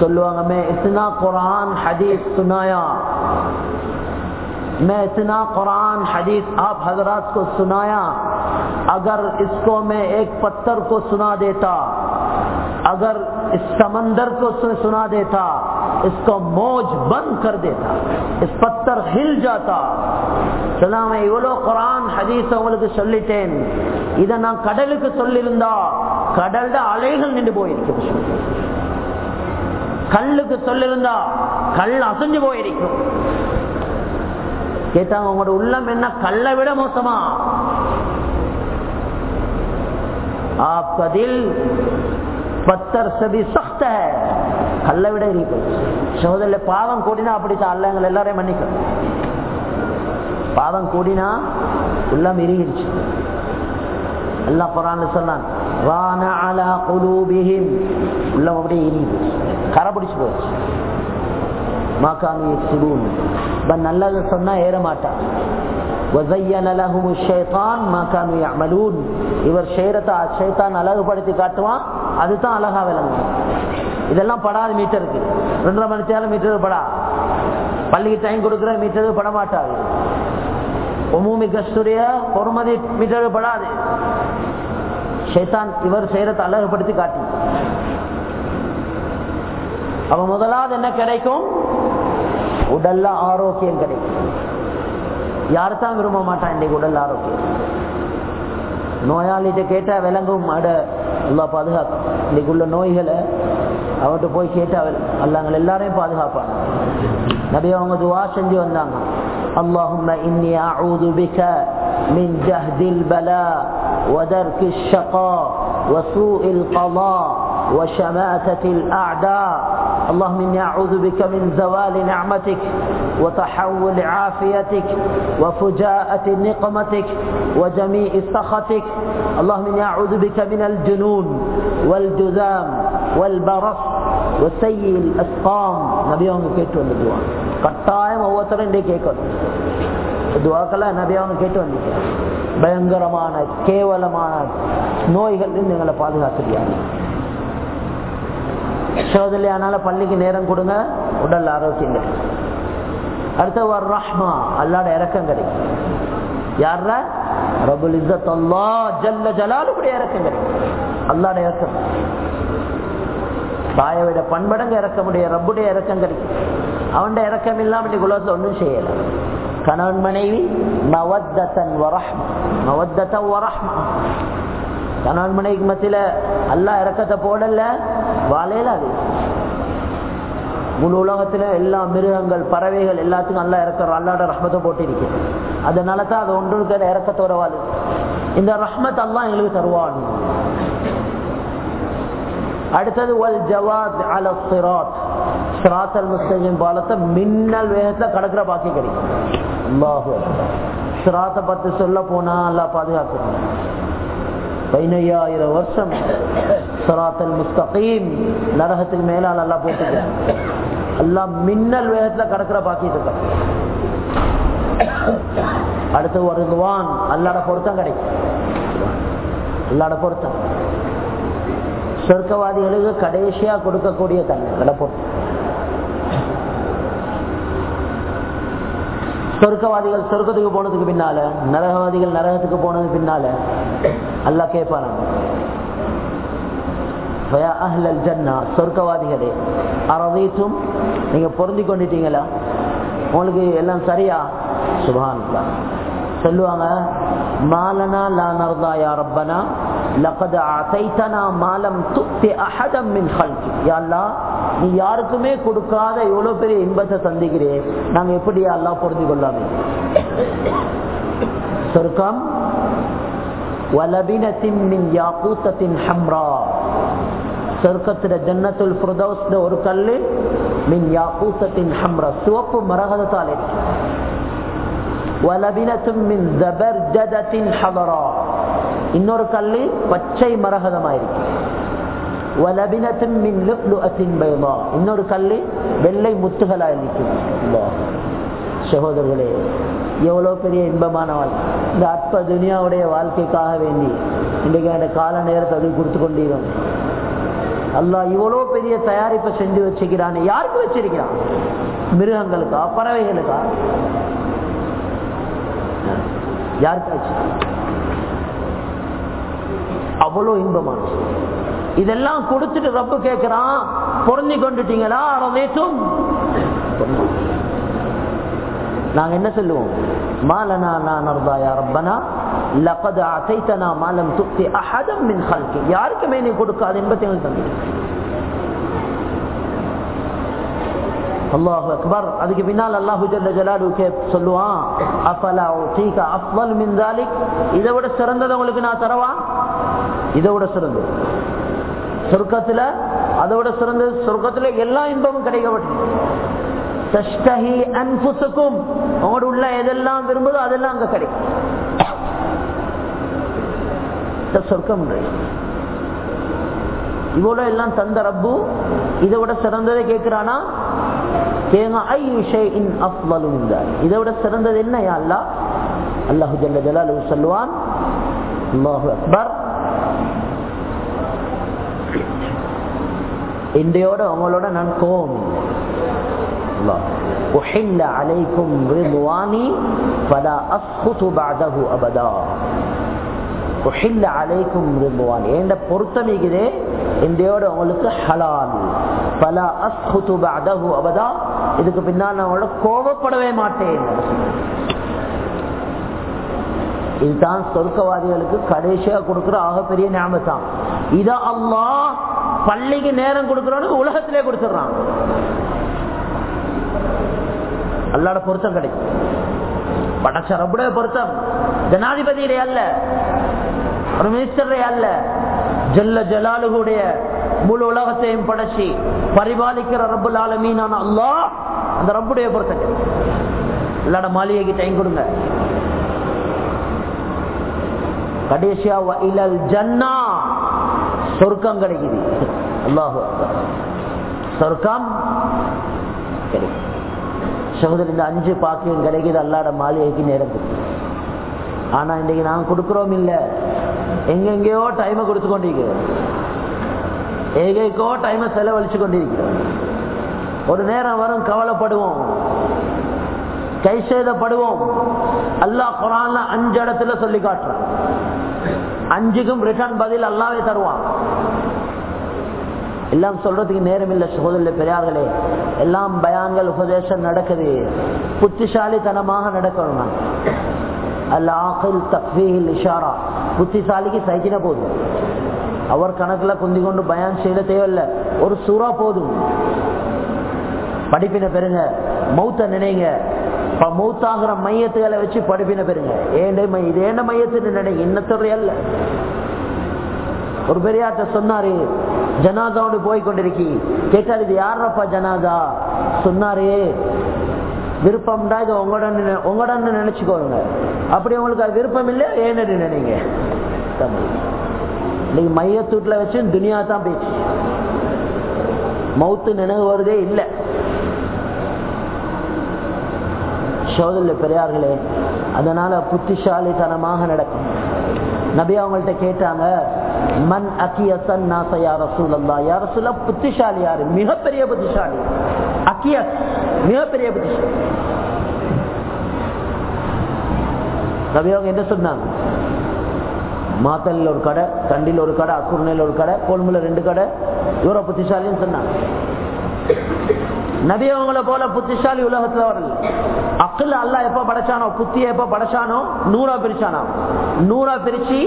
சொல்லுவாங்க மே இத்தனா குரான் ஹதீஸ் சுனாயா. میں اتنا قرآن حدیث آپ حضرات کو سنایا، اگر اس کو میں ایک پتھر کو سنا دیتا، اگر اس سمندر کو سنا دیتا، اس کو موج بند کر دیتا، اس پتھر ہل جاتا۔ سلام قرآن حدیث உங்களுக்கு சொல்லிட்டேன் இதை நான் கடலுக்கு சொல்லியிருந்தா கேட்டாங்க உங்களோட உள்ளம் என்ன கல்லை விட மோசமா आपका दिल பத்தர் சதி சக்த கல்லை விட இருக்கு சோதரில் பாவம் கூடினா அப்படித்தான் அல்ல எங்களை எல்லாரையும் மன்னிக்கும் பாவம் கூடினா உள்ளம் இறுகிருச்சு அல்லா குரான் சொன்னான் வான அலா குலூபிஹிம் உள்ளம் அப்படியே இறுகி கரை பிடிச்சு மாக்காமி சிபூன் நல்லது சொன்னா ஏற மாட்டான் இவர் ஷேத்தான் அழகுபடுத்தி காட்டுவான். அதுதான் அழகா விளங்கும் இதெல்லாம் படாது மீட்டருக்கு ரெண்டரை மணி நேரம் மீட்டர் படா. பள்ளிக்கு டைம் கொடுக்குற மீட்டருக்கு பட மாட்டாது. ஒமூமி கஸ்தூரிய பொறுமதி மீட்டர் படாது. ஷேத்தான் இவர் செய்யறதை அழகுபடுத்தி காட்டி. அவ முதலாவது என்ன கிடைக்கும்? உடல்ல ஆரோக்கியம் கிடைக்கும் யார்தான் விரும்ப மாட்டான் இன்னைக்கு உடல் ஆரோக்கியம் நோயாளிகிட்ட கேட்டா விளங்கும் அட எல்லா பாதுகாக்கும் இன்னைக்கு உள்ள நோய்களை அவர்கிட்ட போய் கேட்டா அல்லாங்கள் எல்லாரையும் பாதுகாப்பான் நபி அவங்க துவா செஞ்சு வந்தாங்க اللهم إني أعوذ بك من جهد البلاء ودرك الشقاء وسوء القضاء وشماتة الأعداء اللهم إني أعوذ بك من زوال نعمتك وتحول عافيتك وفجاءة نقمتك وجميع سخطك اللهم إني أعوذ بك من الجنون والجذام والبرص وسيء الأسقام நபியவங்க கேட்டு வந்துடுவா கட்டாயம் ஒவ்வொருத்தரும் இன்றைய கேட்கணும் துவாக்கெல்லாம் நபியவங்க கேட்டு வந்துட்டு பயங்கரமான கேவலமான நோய்கள் எங்களை பாதுகாத்துறியாங்க சோதனையானால பள்ளிக்கு நேரம் கொடுங்க உடல் ஆரோக்கியம் கிடைக்கும். அடுத்த ஒரு ரஹ்மா அல்லாட இறக்கம் கிடைக்கும். யார ரபுல் இஸ்ஸத் அல்லா ஜல்ல ஜலாலுடைய இறக்கம் கிடைக்கும். அல்லாட இறக்கம். தாயை விட பண்படங்க இறக்க ரப்புடைய இறக்கம் கிடைக்கும். அவன் இறக்கம் இல்லாம இன்னைக்கு உலகத்துல ஒன்றும் செய்யல. கணவன் மனைவி மவத்தன் வரஹ்மா மவத்தன் வரஹ்மா கணவன் மனைவிக்கு மத்தியில அல்லா இறக்கத்தை போடல வாழையில அது. முழு உலகத்துல எல்லா மிருகங்கள் பறவைகள் எல்லாத்துக்கும் நல்லா இறக்குறோம் அல்லாட ரஹ்மத்தை போட்டிருக்கு. அதனால தான் அது ஒன்று இறக்கத்தோட வாழ் இந்த ரஹ்மத் எல்லாம் எங்களுக்கு தருவான். அடுத்தது வல் ஜவாத் அல சிராத். சிராத் அல் முஸ்லிம் பாலத்தை மின்னல் வேகத்துல கடக்கிற பாக்கி கிடைக்கும். சிராத்தை பத்தி சொல்ல போனா நல்லா பாதுகாக்கணும். பதினையாயிரம் வருஷம் சராத்தல் முஸ்தகீம் நரகத்துக்கு மேலால் நல்லா போட்டுக்கிறேன் எல்லாம் மின்னல் வேகத்துல கடக்கிற பாக்கிட்டு அடுத்து வருதுவான் அல்லாட பொருத்தம் கிடைக்கும். அல்லாட பொருத்தம். சொர்க்கவாதிகளுக்கு கடைசியா கொடுக்கக்கூடிய தன்மை அல்லாட பொருத்தம். சொர்க்கவாதிகள் சொர்க்கத்துக்கு போனதுக்கு பின்னால நரகவாதிகள் நரகத்துக்கு போனதுக்கு பின்னால அல்லா கேட்பான? சொர்க்கவாதிகளே அறவைத்தும் நீங்க பொருந்தி கொண்டுட்டீங்களா? உங்களுக்கு எல்லாம் சரியா? சுபான் சொல்லுவாங்க மாலனா லா நர்தா யா ரப்பனா லகத அதைத்தனா மாலம் துப்தி அஹதம் மின் ஹல்கி. யா நீ யாருக்குமே கொடுக்காத எவ்வளவு பெரிய இன்பத்தை சந்திக்கிறே நாங்க எப்படி அல்லா பொருந்தி கொள்ளாமே? சொர்க்கம் வலபினத்தின் மின் யாக்கூத்தத்தின் ஹம்ரா. சொர்க்கத்துல ஜன்னத்துல் ஃபிரதௌஸ்ல ஒரு கல்லு மின் யாக்கூத்தத்தின் ஹம்ரா. சிவப்பு மரகதத்தால் இருக்கு வலபினத்தும் மின் ஜபர்ஜதத்தின் ஹதரா இன்னொரு கல்லு பச்சை மரகதமாயிருக்கு. மின் இன்னொரு கல்லு வெள்ளை முத்துகளா இருக்கும் சகோதரர்களே எவ்வளவு பெரிய இன்பமான வாழ்க்கை. இந்த அற்ப துனியாவுடைய வாழ்க்கைக்காக வேண்டி இன்றைக்கு அந்த கால நேரத்தை அது கொடுத்து கொண்டிருக்கோம் அல்லாஹ் இவ்வளவு பெரிய தயாரிப்பை செஞ்சு வச்சுக்கிறான்னு யாருக்கு வச்சிருக்கிறான்? மிருகங்களுக்கா? பறவைகளுக்கா? யாருக்காச்சு? அவ்வளோ இன்பமாச்சு. இதெல்லாம் கொடுத்துட்டு ரப்பு கேட்கிறான் பொருந்தி கொண்டுட்டீங்களா? ரமேசும் நாங்க என்ன சொல்லுவோம்? மாலனா நான் நர்தாயா ரப்பனா லபது அசைத்தனா மாலம் துப்தி அஹதம் மின் ஹல்கி. யாருக்குமே நீ கொடுக்காத என்பத்தை தந்துட்டு அக்பர் அதுக்கு பின்னால் அல்லாஹு ஜல்ல சொல்லுவான் அஃபல் இதை விட சிறந்தது உங்களுக்கு நான் தரவா இதை விட சிறந்தது சொர்க்கத்துல அதை விட சிறந்தது சொர்க்கத்துல எல்லா இன்பமும் கிடைக்கப்பட்டு தஷ்டஹி அன்புசுக்கும் உங்களோட உள்ள எதெல்லாம் விரும்புதோ அதெல்லாம் அங்க கிடைக்கும் சொர்க்கம் இவ்வளவு எல்லாம் தந்த ரப்பு இதை விட சிறந்ததை கேட்கிறானா இதை விட சிறந்தது என்ன அல்லா? அல்லாஹு அக்பர். இன்றையோட உங்களோட நான் கோம் உங்களுக்கு ஹலால். பல அஸ்ஹுது பஅதஹு அபதா. இதுக்கு பின்னால் நான் உங்களோட கோபப்படவே மாட்டேன். இதுதான் சொர்க்கவாதிகளுக்கு கடைசியா கொடுக்கிற ஆகப்பெரிய ஞாபகம் இத அல்லா பள்ளிக்கு நேரம் கொடுக்கிறோன்னு உலகத்திலே கொடுத்துடுறான் அல்லாட பொருத்தம் கிடைக்கும். படைச்ச ரப்புடைய பொருத்தம். ஜனாதிபதியிலே அல்ல. ஒரு மினிஸ்டரே அல்ல. ஜல்ல ஜலாலுடைய முழு உலகத்தையும் படைச்சி பரிபாலிக்கிற ரப்புல் ஆலமீனான அல்லா அந்த ரப்புடைய பொருத்தம் அல்லாட மாளிகைக்கு டைம் கொடுங்க. கடைசியா இலல் ஜன்னா சொர்க்கம் கிடைக்குது. அல்லாஹு சொர்க்கம் கிடைக்கும் சகோதரி இந்த அஞ்சு பாக்கியம் கிடைக்குது அல்லாட மாளிகைக்கு நேரம் ஆனா இன்னைக்கு நான் கொடுக்கிறோம் இல்ல. எங்கெங்கயோ டைமை கொடுத்து கொண்டிருக்கிறேன் ஏகைக்கோ டைமை செலவழிச்சு கொண்டிருக்கிறோம் ஒரு நேரம் வரும் கவலைப்படுவோம். கை சேதப்படுவோம். அல்லாஹ் குரான்ல அஞ்சு இடத்துல சொல்லி காட்டுறான். அஞ்சுக்கும் ரிட்டர்ன் பதில் அல்லாவே தருவான். எல்லாம் சொல்றதுக்கு நேரம் இல்லை சகோதரில் பெரியார்களே. எல்லாம் பயான்கள் உபதேசம் நடக்குது. புத்திசாலித்தனமாக நடக்கணும் அல்ல ஆக்கில் தக்வீகில் இஷாரா. புத்திசாலிக்கு சைக்கின போதும். அவர் கணக்குல குந்தி கொண்டு பயன் செய்ய தேவையில்லை. ஒரு சூறா போதும். படிப்பின பெருங்க மௌத்த நினைங்க. மௌத்தாகிற மையத்துகளை வச்சு படிப்பின பெருங்க ஏன் இது என்ன மையத்துன்னு நினைங்க இன்னத்தொரு அல்ல ஒரு பெரியாட்ட சொன்னாரு ஜனாதாவோடு போய் கொண்டிருக்கி கேட்டாரு இது யாரப்பா ஜனாதா? சொன்னாரு விருப்பம்டா இது உங்களோட உங்களோட நினைச்சுக்கோங்க. அப்படி உங்களுக்கு அது விருப்பம் இல்லை ஏன்னு நினைங்க? இன்னைக்கு மையத்தூட்டில் வச்சு துனியா தான் பேச்சு மவுத்து நினைவு வருதே இல்லை. சோதரில் பெரியார்களே அதனால புத்திசாலித்தனமாக நடக்கும். நபி அவங்கள்ட்ட கேட்டாங்க மன் அக்கியசன் நாச யார சூழல்லா யார சூழ புத்திசாலி யாரு? மிகப்பெரிய புத்திசாலி. அக்கியஸ் மிகப்பெரிய புத்திசாலி. நபி அவங்க என்ன சொன்னாங்க? மாத்தலில் ஒரு கடை தண்டியில் ஒரு கடை அக்குர்ணையில் ஒரு கடை கொழும்புல ரெண்டு கடை. இவர புத்திசாலின்னு சொன்னாங்க. நபி அவங்கள போல புத்திசாலி உலகத்துல வரல அக்கல் அல்லா எப்ப படைச்சானோ புத்திய எப்ப படைச்சானோ நூறா பிரிச்சானோ? நூறா பிரிச்சு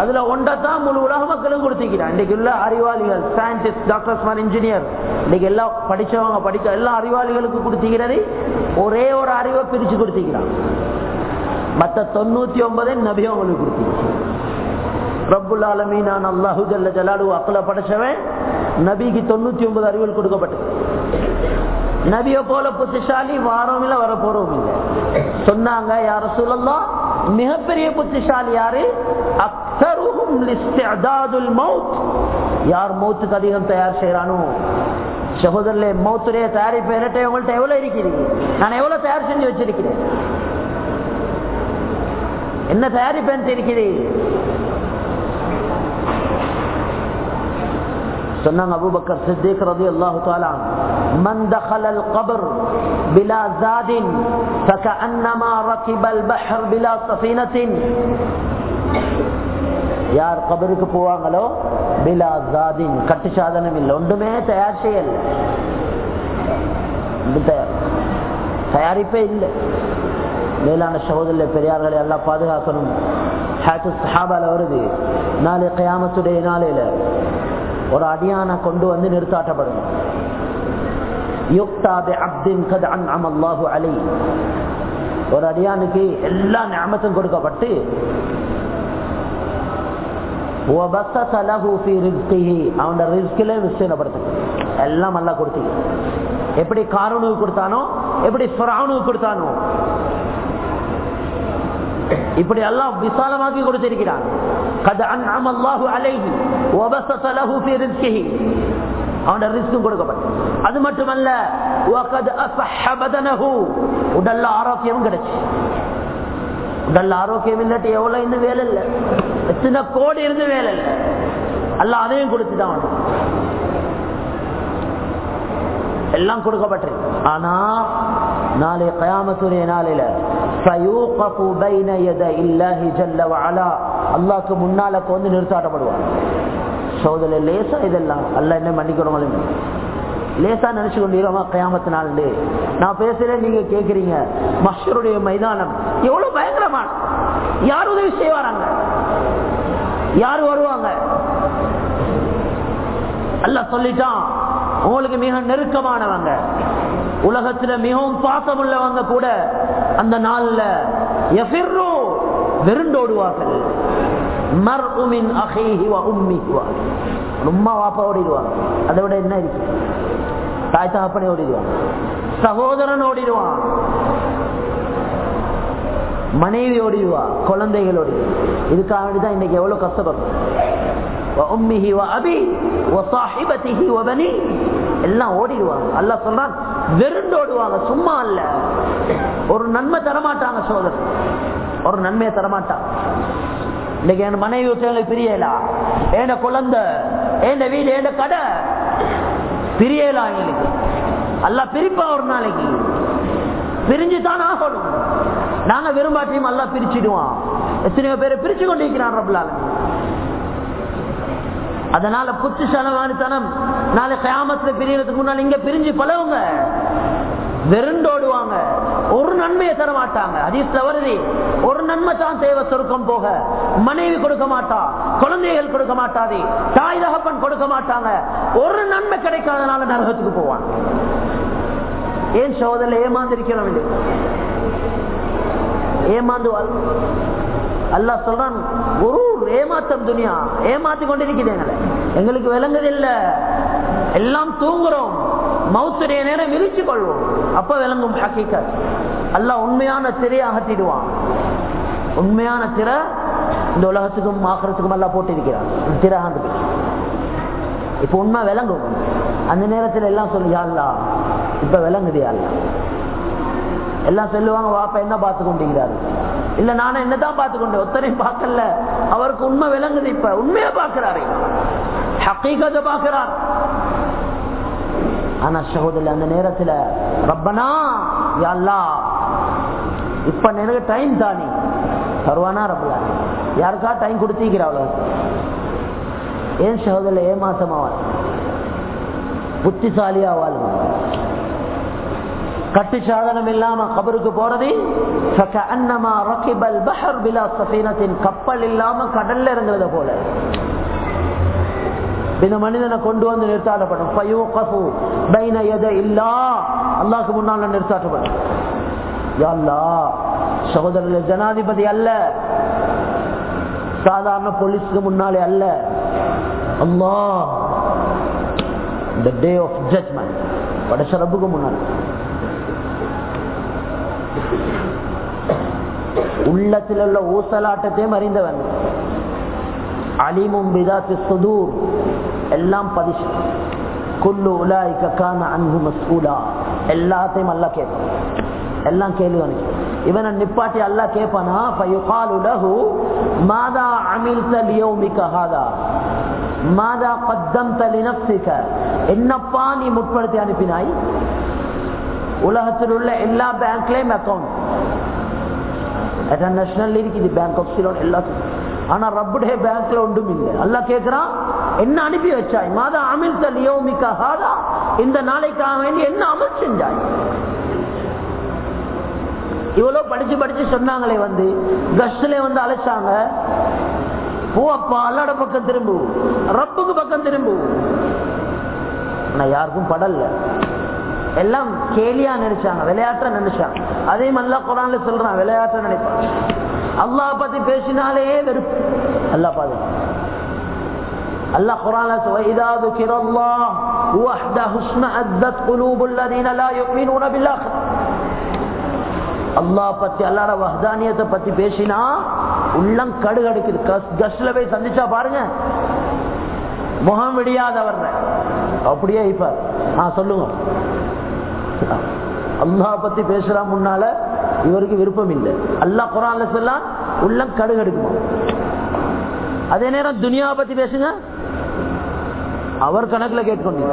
அதுல ஒன்றத்தான் முழு உலக மக்களும் கொடுத்துக்கிறான் இன்னைக்கு உள்ள அறிவாளிகள் சயின்டிஸ்ட் டாக்டர்ஸ் இன்ஜினியர் இன்னைக்கு எல்லாம் படிச்சவங்க படிக்க எல்லா அறிவாளிகளுக்கு கொடுத்துக்கிறது ஒரே ஒரு அறிவை பிரிச்சு கொடுத்துக்கிறான் மத்த தொண்ணூத்தி ஒன்பதே நபி அவங்களுக்கு கொடுத்திருக்கிறான் ரப்புல் ஆலமீனான் அல்லாஹு ஜல்ல ஜலாலு அக்கல படைச்சவன். நபிக்கு தொண்ணூத்தி ஒன்பது அறிவுகள் கொடுக்கப்பட்டது. நபிய போல புத்திசாலி வாரம் இல்ல வர போறோம் இல்ல சொன்னாங்க யார சொல்லலாம் மிகப்பெரிய புத்திசாலி யாரு? மௌத். யார் மௌத்துக்கு அதிகம் தயார் செய்யறானோ சகோதரர்களே மௌத்துடைய தயாரிப்பு என்கிட்ட உங்கள்ட்ட எவ்வளவு இருக்கிறீங்க நான் எவ்வளவு தயார் செஞ்சு வச்சிருக்கிறேன்? என்ன தயாரிப்பு என்கிட்ட இருக்கிறீங்க சொன்னாங்க அபூபக்கர் சித்திக் ரதி அல்லாஹு தாலா من دخل القبر بلا زاد فكأنما ركب البحر بلا سفينة யார் கபருக்கு போவாங்களோ பிலா ஜாதின் கட்டு சாதனம் இல்லை ஒன்றுமே தயார் செய்யல தயாரிப்பே இல்லை மேலான சகோதரில் பெரியார்களை எல்லாம் பாதுகாக்கணும் ஹாத்து சஹாபால வருது நாளை கயாமத்துடைய நாளையில ஒரு அடியான கொண்டு வந்து நிறுத்தாட்டப்படும். ஒரு அடியானுக்கு எல்லா ஞாபகத்தும் கொடுக்கப்பட்டு அவனோட ரிஸ்கில விசேனப்படுத்த எல்லாம் நல்லா கொடுத்தீங்க எப்படி காரணுக்கு கொடுத்தானோ எப்படி ஸ்வரானுக்கு கொடுத்தானோ இப்படி எல்லாம் விசாலமாக்கி கொடுத்திருக்கிறான். அவனோட ரிஸ்கும் கொடுக்கப்பட்ட. அது மட்டுமல்ல உடல்ல ஆரோக்கியமும் கிடைச்சு. உடல்ல ஆரோக்கியம் இல்லாட்டி எவ்வளவு இன்னும் வேலை இல்லை. எத்தனை கோடி இருந்து வேலை இல்லை. அல்ல அதையும் கொடுத்துதான் எல்லாம் கொடுக்கப்பட்டிருக்கு. ஆனா நாளை கயாமத்துடைய நாளில அல்லாக்கு முன்னால வந்து நிறுத்தாட்டப்படுவான் சோதனை லேசா இதெல்லாம். அல்ல என்ன மன்னிக்கிறோம் லேசா நினைச்சு கொண்டிருமா கயாமத்து நான் பேசுறேன் நீங்க கேக்குறீங்க. மஷருடைய மைதானம் எவ்வளவு பயங்கரமான. யார் உதவி செய்வாராங்க? யார் வருவாங்க? அல்ல சொல்லிட்டான் உங்களுக்கு மிக நெருக்கமானவங்க. உலகத்துல மிகவும் பாசம் உள்ளவங்க கூட அந்த நாள்ல வெருண்டோடுவார்கள் மர்உமின் அஹீஹி வ உம்மிஹி உம்மா வாப்பா ஓடிடுவாங்க அதை விட என்ன இருக்கு? தாய் தகப்பனை ஓடிடுவான். சகோதரன் ஓடிடுவான். மனைவி ஓடிடுவா. குழந்தைகள் ஓடிடுவா. இதுக்காக வேண்டிதான் இன்னைக்கு எவ்வளவு கஷ்டப்படும். எல்லாம் ஓடிடுவாங்க. அல்ல சொல்றான் வெறுண்டோடுவாங்க சும்மா அல்ல. ஒரு நன்மை தரமாட்டாங்க சோதரன் ஒரு நன்மையை தரமாட்டான். இன்னைக்கு என் மனைவி ஒருத்தவங்களுக்கு பிரியலா? ஏண்ட குழந்தை? ஏண்ட வீடு? ஏண்ட கடை? பிரியலா எங்களுக்கு அல்ல பிரிப்பா ஒரு நாளைக்கு. பிரிஞ்சுதான் ஆகணும். நாங்க விரும்பாட்டியும் அல்ல பிரிச்சிடுவான். எத்தனையோ பேரை பிரிச்சு கொண்டிருக்கிறான் ரபுல்லால அதனால புத்திசாலமானித்தனம் நாளை கயாமத்துல பிரியறதுக்கு முன்னாடி இங்க பிரிஞ்சு பழவுங்க வெருண்டோடுவாங்க. ஒரு நன்மையை தர மாட்டாங்க. அதீஸ்ல வருது ஒரு நன்மை தான் தேவை சொருக்கம் போக. மனைவி கொடுக்க மாட்டா. குழந்தைகள் கொடுக்க மாட்டாது. தாய் தகப்பன் கொடுக்க மாட்டாங்க. ஒரு நன்மை கிடைக்காதனால நரகத்துக்கு போவான் ஏன் சோதரில் ஏமாந்திருக்கிறோம் இல்லை ஏமாந்து அல்லா சொல்றான் ஒரு ஏமாத்தம் துணியா ஏமாத்தி கொண்டிருக்கிறேன் எங்களுக்கு விளங்குதில்ல. எல்லாம் தூங்குறோம். மௌத்துடைய நேரம் விரிச்சு கொள்வோம். அப்ப விளங்கும் ஹக்கீக்கத் அல்லா உண்மையான திரையை அகத்திடுவான் உண்மையான திரை இந்த உலகத்துக்கும் ஆக்கிறதுக்கும் எல்லாம் போட்டிருக்கிறான். திரை அகந்து இப்ப உண்மை விளங்கும். அந்த நேரத்தில் எல்லாம் சொல்லியா இப்ப விளங்குதியா எல்லாம் சொல்லுவாங்க வாப்பா என்ன பார்த்து கொண்டிருக்கிறாரு? இல்ல நானும் என்னதான் பார்த்து கொண்டேன் ஒத்தனையும் பார்க்கல. அவருக்கு உண்மை விளங்குது இப்ப. உண்மையா பாக்குறாரு ஹக்கீகத்தை பாக்குறாரு ஆனா சகோதரி அந்த நேரத்துல ரப்பனா யாழ்லா இப்ப எனக்கு டைம் தானே. தருவானா ரப்பலா யாருக்கா டைம் கொடுத்திருக்கிறாள் ஏன் சகோதரில் ஏமாசமாவாள் புத்திசாலியா வாழ்வு கட்டு சாதனம் இல்லாம கபருக்கு போறது? கப்பல் இல்லாம கடல்ல இறங்குறத போல. இந்த மனிதனை கொண்டு வந்து நிறுத்தாட்டப்படும் அல்லாக்கு முன்னால நிறுத்தாட்டப்படும் சகோதரர்கள் ஜனாதிபதி அல்ல. சாதாரண போலீஸ்க்கு முன்னாலே அல்ல. அல்லா the day of judgment. படைச்ச ரப்புக்கு உள்ளத்தில் உள்ள ஊசலாட்டத்தையும் அறிந்தவன். அலிமும் பிதாத்து சுதூர். எல்லாம் பதிச்சு. குல்லு உலாய்க்கான அன்பு மசூலா எல்லாத்தையும் அல்ல கேட்பான். எல்லாம் கேள்வி இவனை நிப்பாட்டி அல்ல கேட்பானா? மாதா அமில் தலியோமிக்க ஹாதா? மாதா பத்தம் தலி என்னப்பா நீ முற்படுத்தி அனுப்பினாய்? உலகத்தில் உள்ள எல்லா பேங்க்லயும் அக்கௌண்ட் இன்டர்நேஷனல் இருக்குது. பேங்க் ஆஃப் சிலோன் எல்லாத்துக்கும். ஆனா ரப்புடைய பேங்க்ல ஒன்றும் இல்லை. அல்ல கேட்கிறான் என்ன அனுப்பி வச்சாய்? மாதா அமில் தலியோமிக்க ஹாதா. இந்த நாளைக்காக வேண்டி என்ன அமல் செஞ்சாய்? இவ்வளவு படிச்சு படிச்சு சொன்னாங்களே வந்து கஷ்டலே வந்து அழைச்சாங்க. போ அப்பா அல்லாட பக்கம் திரும்பு. ரப்புக்கு பக்கம் திரும்பு. ஆனா யாருக்கும் படல. எல்லாம் கேலியா நினைச்சாங்க விளையாட்ட நினைச்சாங்க. அதே மல்லா குரான்ல சொல்றான் விளையாட்ட நினைப்பாங்க அல்லாஹ் பத்தி பேசினாலே வெறுப்பு அல்லாஹ் பாது அல்லாஹ் குரான்ல وَإِذَا ذُكِرَ اللَّهُ وَحْدَهُ اشْمَأَزَّتْ قُلُوبُ الَّذِينَ لَا يُؤْمِنُونَ بِالْآخِرَةِ அல்லாஹ் பத்தி அல்லாட வஹ்தானியத்தை பத்தி பேசினா உள்ளம் கடுகடுக்குது கஷ்ல போய் சந்திச்சா பாருங்க முகம் விடியாத வர்ற அப்படியே இப்ப ஆ சொல்லுங்க அல்லாஹ் பத்தி பேசுறா முன்னால இவருக்கு விருப்பம் இல்லை அல்லா குரான் சொல்லா உள்ளம் கடுகடுக்குமா? அதே நேரம் துனியாவை பத்தி பேசுங்க. அவர் கணக்குல கேட்கொண்டு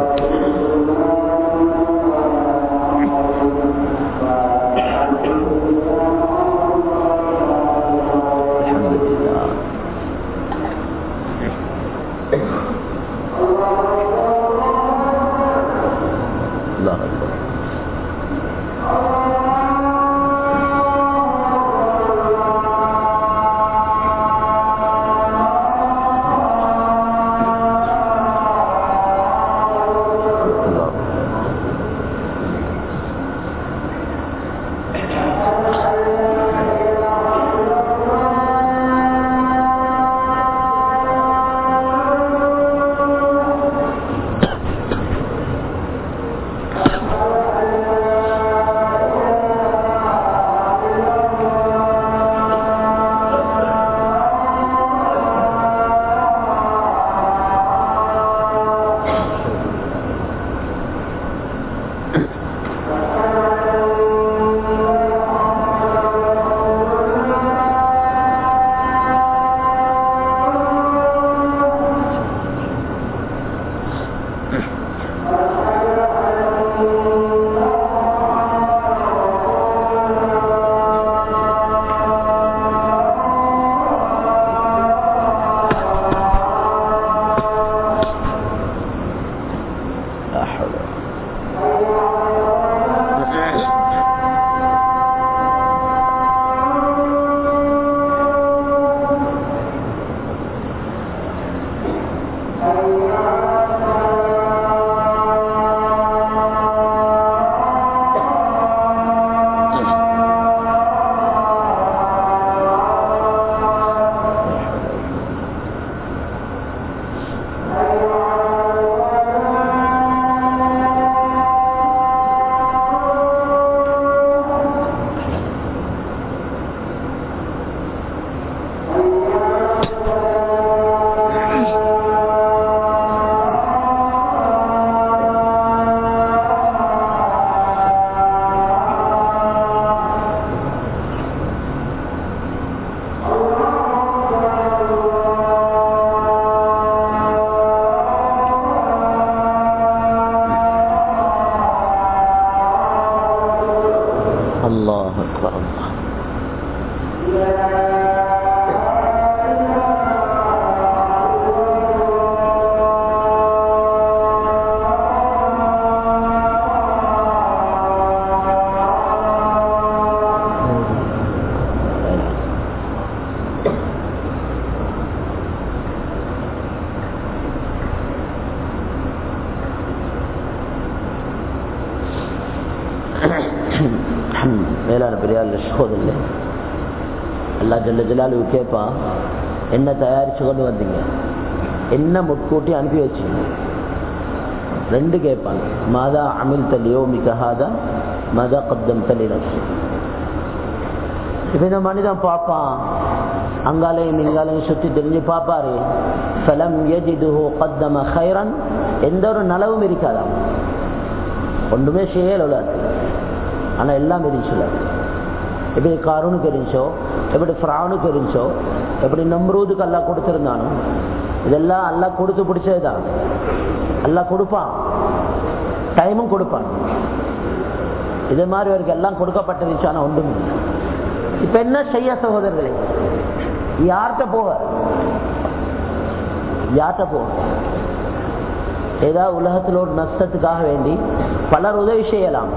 ஜலாலு கேட்பான் என்ன தயாரிச்சு கொண்டு வந்தீங்க என்ன முட்கூட்டி அனுப்பி வச்சீங்க ரெண்டு கேட்பாங்க மாதா அமில் தலியோ மிகஹாதா மதா கப்தம் தலினம் இப்ப இந்த மனிதன் பார்ப்பான் அங்காலையும் இங்காலையும் சுத்தி தெரிஞ்சு பார்ப்பாரு ஃபலம் எஜிதுஹு கத்தம ஹைரன் எந்த ஒரு நலவும் இருக்காதாம் ஒன்றுமே செய்யல ஆனா எல்லாம் இருந்துச்சு எப்படி காரூனுக்கு இருந்துச்சோ எப்படி ஃப்ரானுக்கு இருந்துச்சோ எப்படி நம்ரூதுக்கு எல்லாம் கொடுத்துருந்தானோ இதெல்லாம் எல்லாம் கொடுத்து பிடிச்சதுதான் எல்லாம் கொடுப்பான் டைமும் கொடுப்பான் இது மாதிரி அவருக்கு எல்லாம் கொடுக்கப்பட்டிருந்துச்சு ஒன்றும் இப்ப என்ன செய்ய சகோதரர்களே யார்கிட்ட போக யார்கிட்ட போக ஏதாவது உலகத்தில் ஒரு நஷ்டத்துக்காக வேண்டி பலர் உதவி செய்யலாம்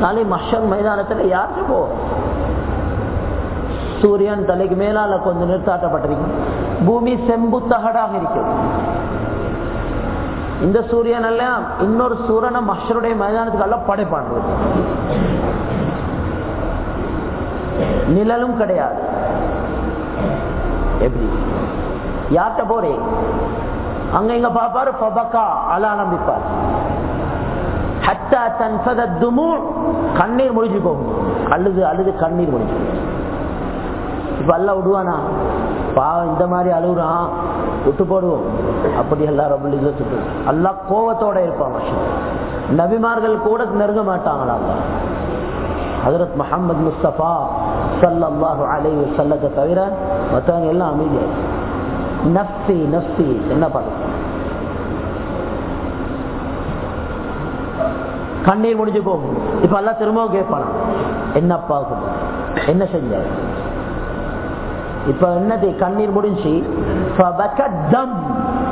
நாளை மஷன் மைதானத்தில் யார்கிட்ட போ சூரியன் தலைக்கு மேலால கொஞ்சம் நிறுத்தாட்டப்பட்டிருக்கும். பூமி செம்புத்தகடாக இருக்கும் இந்த சூரியன் எல்லாம் இன்னொரு சூரனை மஷருடைய மைதானத்துக்கு எல்லாம் படைப்பான் நிழலும் கிடையாது. எப்படி? யார்கிட்ட போறே? அங்க இங்க பாப்பாரு பபக்கா அல ஆரம்பிப்பார் கண்ணீர் முடிஞ்சு போகும். அழுது அழுது கண்ணீர் முடிஞ்சு போகும். பல்ல விடுவானா? பாவம் இந்த மாதிரி அழுகுறான். விட்டு போடுவோம். அப்படி எல்லாம் ரொம்ப சுட்டு கோவத்தோட இருப்பான் நபிமார்கள் கூட நெருங்க மாட்டாங்களா ஹசரத் முகமது முஸ்தபா சல்லாஹு அலை சல்லத்தை தவிர மற்றவங்க எல்லாம் அமைதியா நப்சி நப்சி என்ன பண்ணும் கண்ணீர் முடிஞ்சு போகும். இப்ப எல்லாம் திரும்பவும் கேட்பானா? என்னப்பா என்ன செஞ்ச? இப்ப என்னது? கண்ணீர் முடிஞ்சு.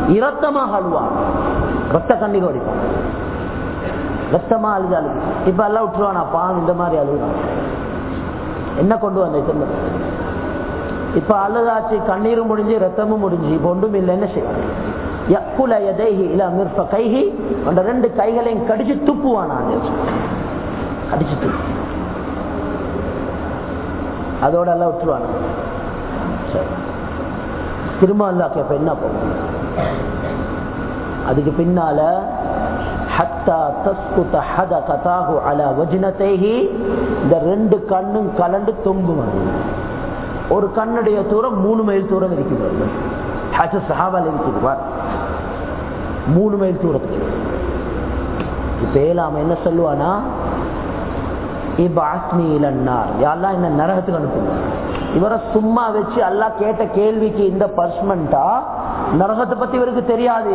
இரத்தமாக அழுவான் ரத்த கண்ணீர் ஓடிப்பான் ரத்தமா அழுது அழுது. இப்ப எல்லாம் விட்டுருவானா? பான் இந்த மாதிரி அழுகுறான். என்ன கொண்டு வந்த திரும்ப இப்ப அழுதாச்சு கண்ணீரும் முடிஞ்சு ரத்தமும் முடிஞ்சு. இப்ப ஒன்றும் இல்லை என்ன செய்வான் கைகி அந்த ரெண்டு கைகளையும் கடிச்சு துப்புவான்? கடிச்சு துப்பு. அதோட எல்லாம் விட்டுருவான்? திரும்ப அல்லா கேப்ப என்ன போகும் அதுக்கு பின்னால இந்த ரெண்டு கண்ணும் கலண்டு தொங்கும் ஒரு கண்ணுடைய தூரம் மூணு மைல் தூரம் இருக்குது. சஹாபால் இருக்குது. மூணு மைல் தூரத்துக்கு இப்ப ஏலாம என்ன சொல்லுவானா? என்ன நரகத்துக்கு அனுப்புங்க இவரை சும்மா வச்சு அல்லா கேட்ட கேள்விக்கு இந்த பர்ஸ்மெண்டா? நரகத்தை பத்தி இவருக்கு தெரியாது.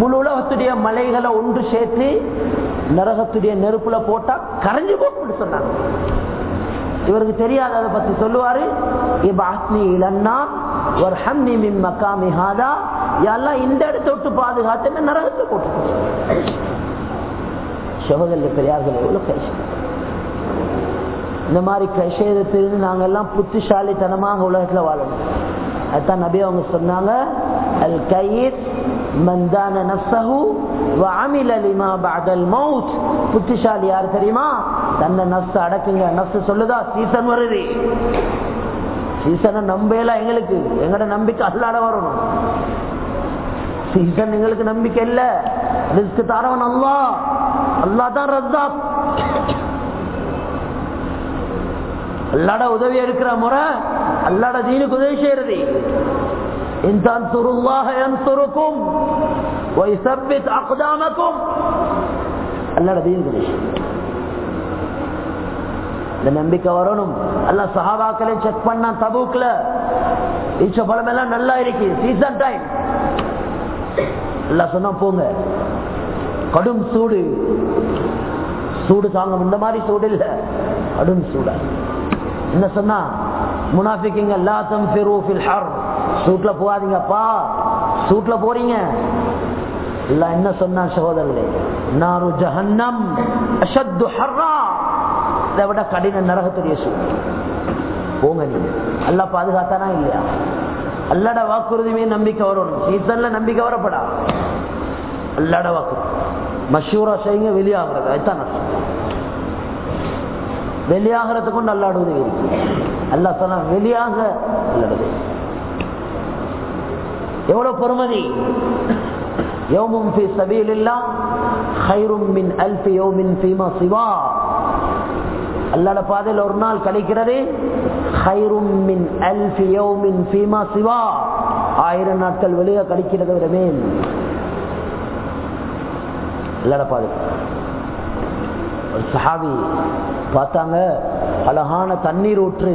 முழு உலகத்துடைய மலைகளை ஒன்று சேர்த்து நரகத்துடைய நெருப்புல போட்டா கரைஞ்சு போட்டு சொன்னாங்க. இவருக்கு தெரியாது அதை பத்தி சொல்லுவாரு மக்காமி ஹாதா. எல்லாம் இந்த இடத்த விட்டு பாதுகாத்து நரகத்தை போட்டு சகோதர பெரியார்கள் எவ்வளவு கஷ்டம்? இந்த மாதிரி கஷேதத்திலிருந்து நாங்கள் எல்லாம் புத்திசாலித்தனமாக உலகத்துல வாழணும். அதுதான் நபி அவங்க சொன்னாங்க அல் கயிர் மந்தான புத்திசாலி யார் தெரியுமா? தன்னை நப்ச அடக்குங்க. நப்ச சொல்லுதா? சீசன் வருது. சீசனை நம்பலாம் எங்களுக்கு. எங்கட நம்பிக்கை அல்லாட வரணும். சீசன் எங்களுக்கு நம்பிக்கை இல்லை. ரிஸ்க் தாரவன் அல்லா அல்லா தான் அல்லாட உதவியா இருக்கிற முறை அல்லாட தீனுக்கு உதவி செய்யறது. நம்பிக்கை வரணும். அல்ல சஹாபாக்களையும் செக் பண்ண தபுக்ல. ஈச்ச பழம் எல்லாம் நல்லா இருக்கு. சீசன் சொன்னா போங்க. கடும் சூடு. சூடு தாங்கும் இந்த மாதிரி சூடு இல்ல. கடும் சூட. என்ன சொன்னா? முனாஃபிக்கிங்க லா சூட்ல போகாதீங்கப்பா. சூட்ல போறீங்க. எல்லாம் என்ன சொன்னா சகோதரர்களே? நாரு ஜஹன்னம் அஷத்து ஹர்ரா. இதை விட கடின நரகத்துடைய சூடு. போங்க நீங்க. அல்ல பாதுகாத்தானா இல்லையா? அல்லாட வாக்குறுதியுமே நம்பிக்கை வரும் சீசன்ல நம்பிக்கை வரப்படா. அல்லாட வாக்கு மஷூரா செய்யுங்க வெளியாகிறது. அதுதான் வெளியாகிறதுக்கும் அல்லாட உதவி இருக்கு அல்ல சொன்ன வெளியாக அல்லது எவ்வளவு பொறுமதி? பி ஃபி சபீலில்லா ஹைரும் மின் அல்பி யோமின் ஃபீமா சிவா. அல்லாட பாதையில் ஒரு நாள் கழிக்கிறது ஹைரும் மின் அல்பி யோமின் ஃபீமா சிவா. ஆயிரம் நாட்கள் வெளியே கழிக்கிறது விட மேல். அல்லாட ஒரு சஹாபி பார்த்தாங்க அழகான தண்ணீர் ஊற்று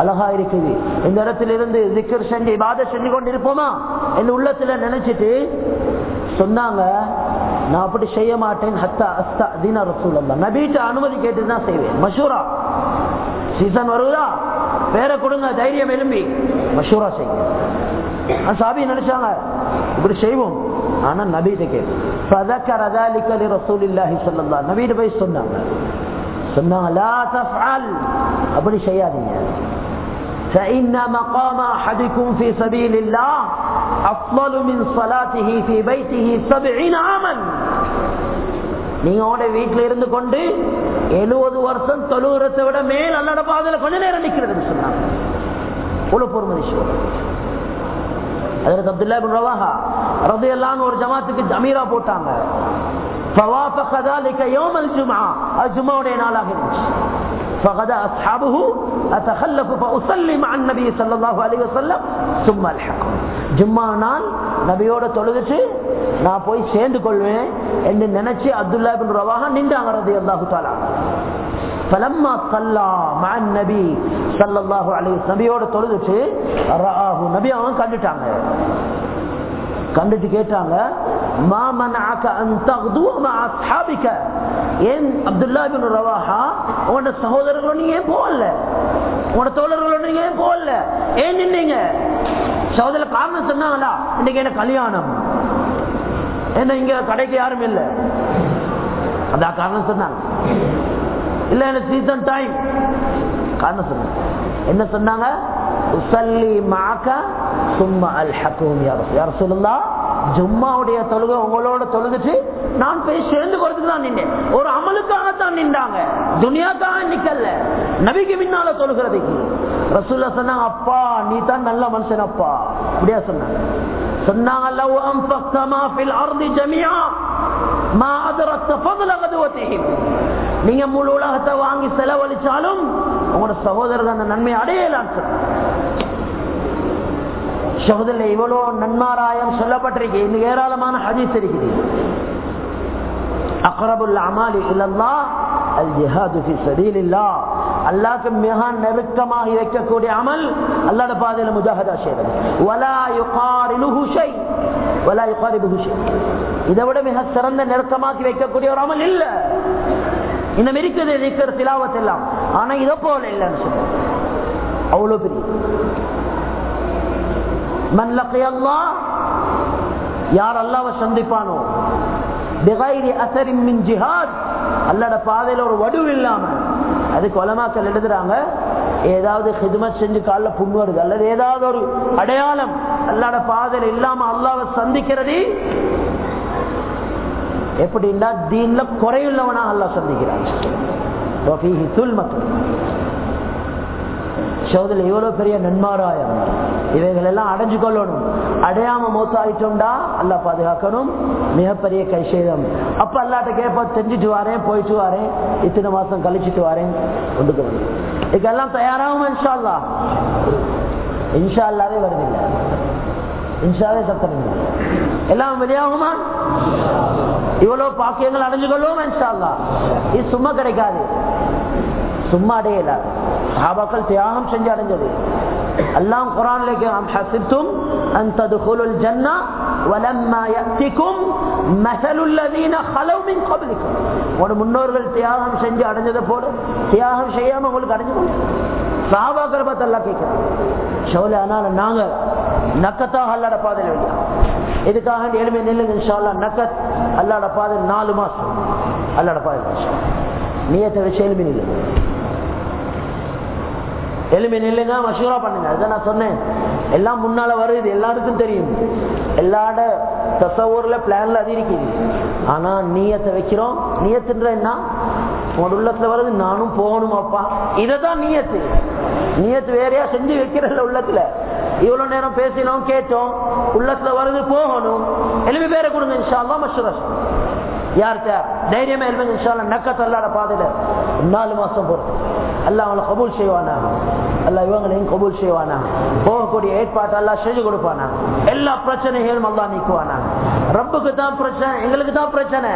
அழகா இருக்குது. இந்த இடத்துல இருந்து திக்கர் செஞ்சு பாத செஞ்சு கொண்டு இருப்போமா என் உள்ளத்துல நினைச்சிட்டு சொன்னாங்க நான் அப்படி செய்ய மாட்டேன். ஹத்தா அஸ்தா தீனா ரசூல் நபீட்ட அனுமதி கேட்டு தான் செய்வேன். மஷூரா. சீசன் வருவதா பேரை கொடுங்க தைரியம் எழும்பி மஷூரா செய்யுங்க சாபி நினைச்சாங்க இப்படி செய்வோம் ஆனா நபீட்ட கேட்கும் ரசூலில்லாஹி சொல்லா நபீட போய் சொன்னாங்க சொன்னாங்க லா தஃஅல் அப்படி செய்யாதீங்க فإن مقام أحدكم في سبيل الله أفضل من صلاته في بيته سبعين عاما நீங்களோட வீட்டில இருந்து கொண்டு எழுபது வருஷம் தொழுகிறத விட மேல் அல்லட பாதையில கொஞ்ச நேரம் நிற்கிறது சொன்னாங்க. ஒரு பொறுமை அதற்கு அப்துல்லா பின் ரவாஹா ரது ஒரு ஜமாத்துக்கு அமீரா போட்டாங்க. நாளாக இருந்துச்சு. فغدا أصحابه أتخلف فأصلي مع النبي صلى الله عليه وسلم ثم الحق ஜும்மா நாள் நபியோட தொழுதுச்சு நான் போய் சேர்ந்து கொள்வேன் என்று நினைச்சு அப்துல்லா பின் ரவாஹா நின்றாங்க ரதி அல்லாஹு தாலா فلما صلى مع النبي صلى الله عليه وسلم நபியோட தொழுதுச்சு ரஆஹு நபி அவங்க கண்டுட்டாங்க கண்டுட்டு கேட்டாங்க ஏன் அப்துல்லா பின் ரவாஹா உங்களோட சகோதரர்களோட நீங்க ஏன் போகல? உங்களோட தோழர்களோட நீங்க ஏன் போகல? ஏன் நின்னீங்க? சகோதர காரணம் சொன்னாங்களா இன்னைக்கு என்ன கல்யாணம். என்ன இங்க கடைக்கு யாரும் இல்ல. அதான் காரணம் சொன்னாங்க. இல்ல எனக்கு சீசன் டைம் காரணம் சொன்னாங்க. என்ன சொன்னாங்க? உசல்லி மாக்க சும்மா அல் ஹக்கும் யார் சொல்லுங்களா ஜும்மாவுடைய தொழுகை உங்களோட தொழுதுட்டு நான் போய் சேர்ந்து கொடுத்துட்டு தான் நின்றேன் ஒரு அமலுக்காகத்தான் நின்றாங்க. துனியாக்காக நிக்கல. நபிக்கு முன்னால தொழுகிறதுக்கு ரசூல்லா சொன்னாங்க அப்பா நீ தான் நல்ல மனுஷன் அப்பா. அப்படியா சொன்னாங்க. சொன்னாங்க லவ் நீங்க முழு உலகத்தை வாங்கி செலவழிச்சாலும் உங்களோட சகோதரர்கள் அந்த நன்மையை அடையலான்னு சொன்னாங்க சகோதரில் இவ்வளவு நன்மாராயம் சொல்லப்பட்டிருக்கு. இன்னும் ஏராளமான ஹதீஸ் இருக்குது. அக்ரபுல் அமாலி இல்லல்லா அல் ஜிஹாது மிக நெருக்கமாக வைக்கக்கூடிய அமல் பாதையில முஜாஹதா செய்வது வலா இதை விட மிக சிறந்த நெருக்கமாக்கி வைக்கக்கூடிய ஒரு அமல் இல்ல. இன்னும் இருக்குது இருக்கிற திலாவத் எல்லாம். ஆனா இதை போல இல்லைன்னு சொல்லுவோம் அவ்வளவு பெரிய. மன்லக்கையல்லா யார் அல்லாவை சந்திப்பானோ? பிகைரி அசரின் மின் ஜிஹாத். அல்லாட பாதையில ஒரு வடு இல்லாம. அதுக்கு வளமாக்கல் எழுதுறாங்க ஏதாவது ஹிதுமத் செஞ்சு காலில் புண்ணு வருது அல்லது ஏதாவது ஒரு அடையாளம் அல்லாட பாதையில இல்லாம அல்லாவை சந்திக்கிறது எப்படின்னா தீன்ல குறையுள்ளவனா அல்லா சந்திக்கிறான் சோதல எவ்வளவு பெரிய நன்மாராயம் இவைகள் எல்லாம் அடைஞ்சு கொள்ளணும் அடையாம மோசாயிட்டோம்டா அல்லா பாதுகாக்கணும். மிகப்பெரிய கைசேதம். அப்ப அல்லாட்ட கேட்ப செஞ்சுட்டு வரேன் போயிட்டு வரேன். இத்தனை மாசம் கழிச்சிட்டு வரேன். கொண்டு இதுக்கெல்லாம் தயாராகும் இன்ஷால்லா இன்ஷா அல்லாவே வருதில்லை. இன்ஷாவே சத்தம் எல்லாம் வெளியாகுமா இவ்வளவு பாக்கியங்கள் அடைஞ்சு கொள்வோம் இது சும்மா கிடைக்காது. சும்மா அடையல. சாபாக்கள் தியாகம் செஞ்சு அடைஞ்சது. எல்லாம் குரான்ல ஹசித்தும் முன்னோர்கள் தியாகம் செஞ்சு அடைஞ்சதை போடு தியாகம் செய்யாம உங்களுக்கு அடைஞ்சு சாபாக்களை பார்த்து எல்லாம் கேட்கிறோம் நாங்க நக்கத்தாக அல்லாட பாதையில் எதுக்காக இதுக்காக எளிமை இன்ஷால்லா நக்கத் அல்லாட பாது நாலு மாசம். அல்லாட பாது நீயத்தை வச்சு எளிமை நில்லுங்க எளிமை நில்லுங்க மஷூரா பண்ணுங்க. அதான் நான் சொன்னேன். எல்லாம் முன்னால வருது எல்லாருக்கும் தெரியும். எல்லாட தசவூர்ல பிளான்ல அது இருக்குது. ஆனா நீயத்தை வைக்கிறோம். நீயத்துன்ற என்ன? உங்களோட உள்ளத்துல வருது நானும் போகணும் அப்பா இததான் நீயத்து. நீயத்து வேறையா செஞ்சு வைக்கிறல்ல உள்ளத்துல. இவ்வளவு நேரம் பேசினோம் கேட்டோம் உள்ளத்துல வருது போகணும். எளிமை பேரை கொடுங்க இன்ஷால்லா மஷூரா யார்கிட்ட தைரியமா எழுதுங்க இன்ஷால்லா நக்கத் பாதையில. நாலு மாசம் போறது. அல்ல அவங்களை கபூல் செய்வானா? அல்ல இவங்களையும் கபூல் செய்வானா? போகக்கூடிய ஏற்பாட்டை எல்லாம் செஞ்சு கொடுப்பானா? எல்லா பிரச்சனைகளும் அல்லா நீக்குவானா? ரப்புக்கு தான் பிரச்சனை எங்களுக்கு தான் பிரச்சனை.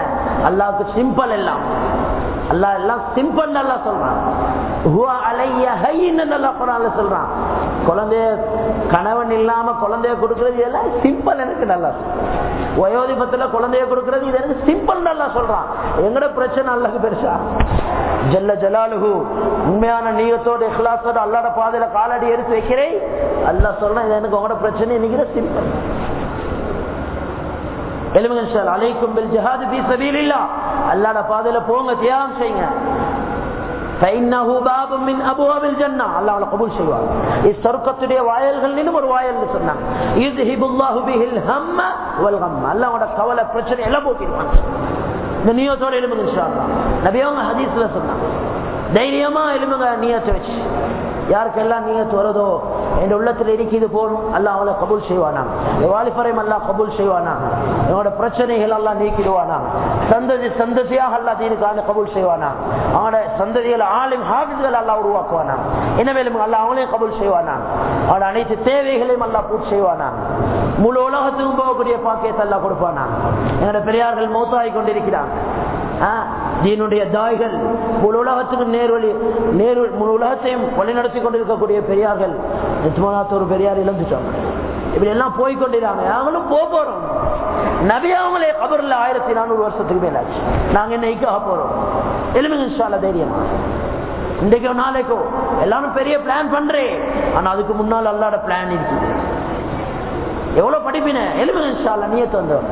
அல்லாவுக்கு சிம்பிள் எல்லாம். அல்லா எல்லாம் சிம்பிள் நல்லா சொல்றான். சொல்றான். குழந்தைய கணவன் இல்லாம குழந்தைய கொடுக்கறது இதெல்லாம் சிம்பிள் எனக்கு நல்லா வயோதிபத்துல குழந்தைய கொடுக்கறது இது எனக்கு சிம்பிள் நல்லா சொல்றான். எங்கட பிரச்சனை அல்லது பெருசா? ஜல்ல ஜலாலுகு உண்மையான நீயத்தோட இஹ்லாசோட அல்லாட பாதையில காலடி எடுத்து வைக்கிறேன். அல்ல சொல்றேன் இது எனக்கு உங்களோட பிரச்சனை நினைக்கிற சிம்பிள் எலுமுகன் சார் அலைக்கும் பில் ஜஹாது பி சபீலில்லா அல்லாட பாதையில போங்க தியாகம் செய்யுங்க. அல்லாஹ்ல கபூல் செய்வார் இச்சொருக்கத்துடைய வாயல்களிலும் ஒரு வாயல் சொன்னாங்க இஸ்ஹிபுல்லாஹு பிஹில் ஹம்ம வல் ஹம் அல்லாஹ்வோட கவலை பிரச்சனை எல்லாம் போக்கிடுவாங்க இந்த நியோசோட எலும்புங்க இன்ஷா நபியவங்க ஹதீஸ்ல சொன்னாங்க தைரியமா எலும்புங்க நியோசை வச்சு யாருக்கெல்லாம் நியோசு வருதோ என் உள்ளத்தில் இருக்கிறது போகணும் அல்லா அவளை கபூல் செய்வானாங்க வாலிபரையும் அல்லா கபூல் செய்வானாங்க என்னோட பிரச்சனைகள் எல்லாம் நீக்கிடுவானாங்க சந்ததி சந்ததியாக அல்லா தீனுக்கான கபூல் செய்வானாங்க அவனோட சந்ததிகள் ஆளும் ஹாபிதுகள் அல்லா உருவாக்குவானாங்க என்னவேலும் அல்லா அவனையும் கபூல் செய்வானாங்க அவனோட அனைத்து தேவைகளையும் அல்லா பூர்த்தி செய்வானாங்க முழு உலகத்துக்கும் போகக்கூடிய பாக்கியத்தை அல்லா கொடுப்பானாங்க என்னோட பெரியார்கள் மௌத்தாகி கொண்டிருக்கிறாங்க. தீனுடைய தாய்கள் முழு உலகத்துக்கும் நேர்வழி நேர் முழு உலகத்தையும் வழிநடத்தி கொண்டிருக்கக்கூடிய பெரியார்கள். நித்மநாத் ஒரு பெரியார் இழந்துட்டாங்க. இப்படி எல்லாம் போய்கொண்டிருக்காங்க நாங்களும் போக போறோம். நபி அவங்களே கபர்ல ஆயிரத்தி நானூறு வருஷத்துக்கு மேலாச்சு நாங்க இன்னைக்கு போறோம்? எலுமிங்க தைரியம்? இன்றைக்கோ நாளைக்கோ. எல்லாரும் பெரிய பிளான் பண்றேன். ஆனா அதுக்கு முன்னால் அல்லாட பிளான் இருக்குது எவ்வளவு படிப்பின எலுமிங்க நீயே தந்தோம்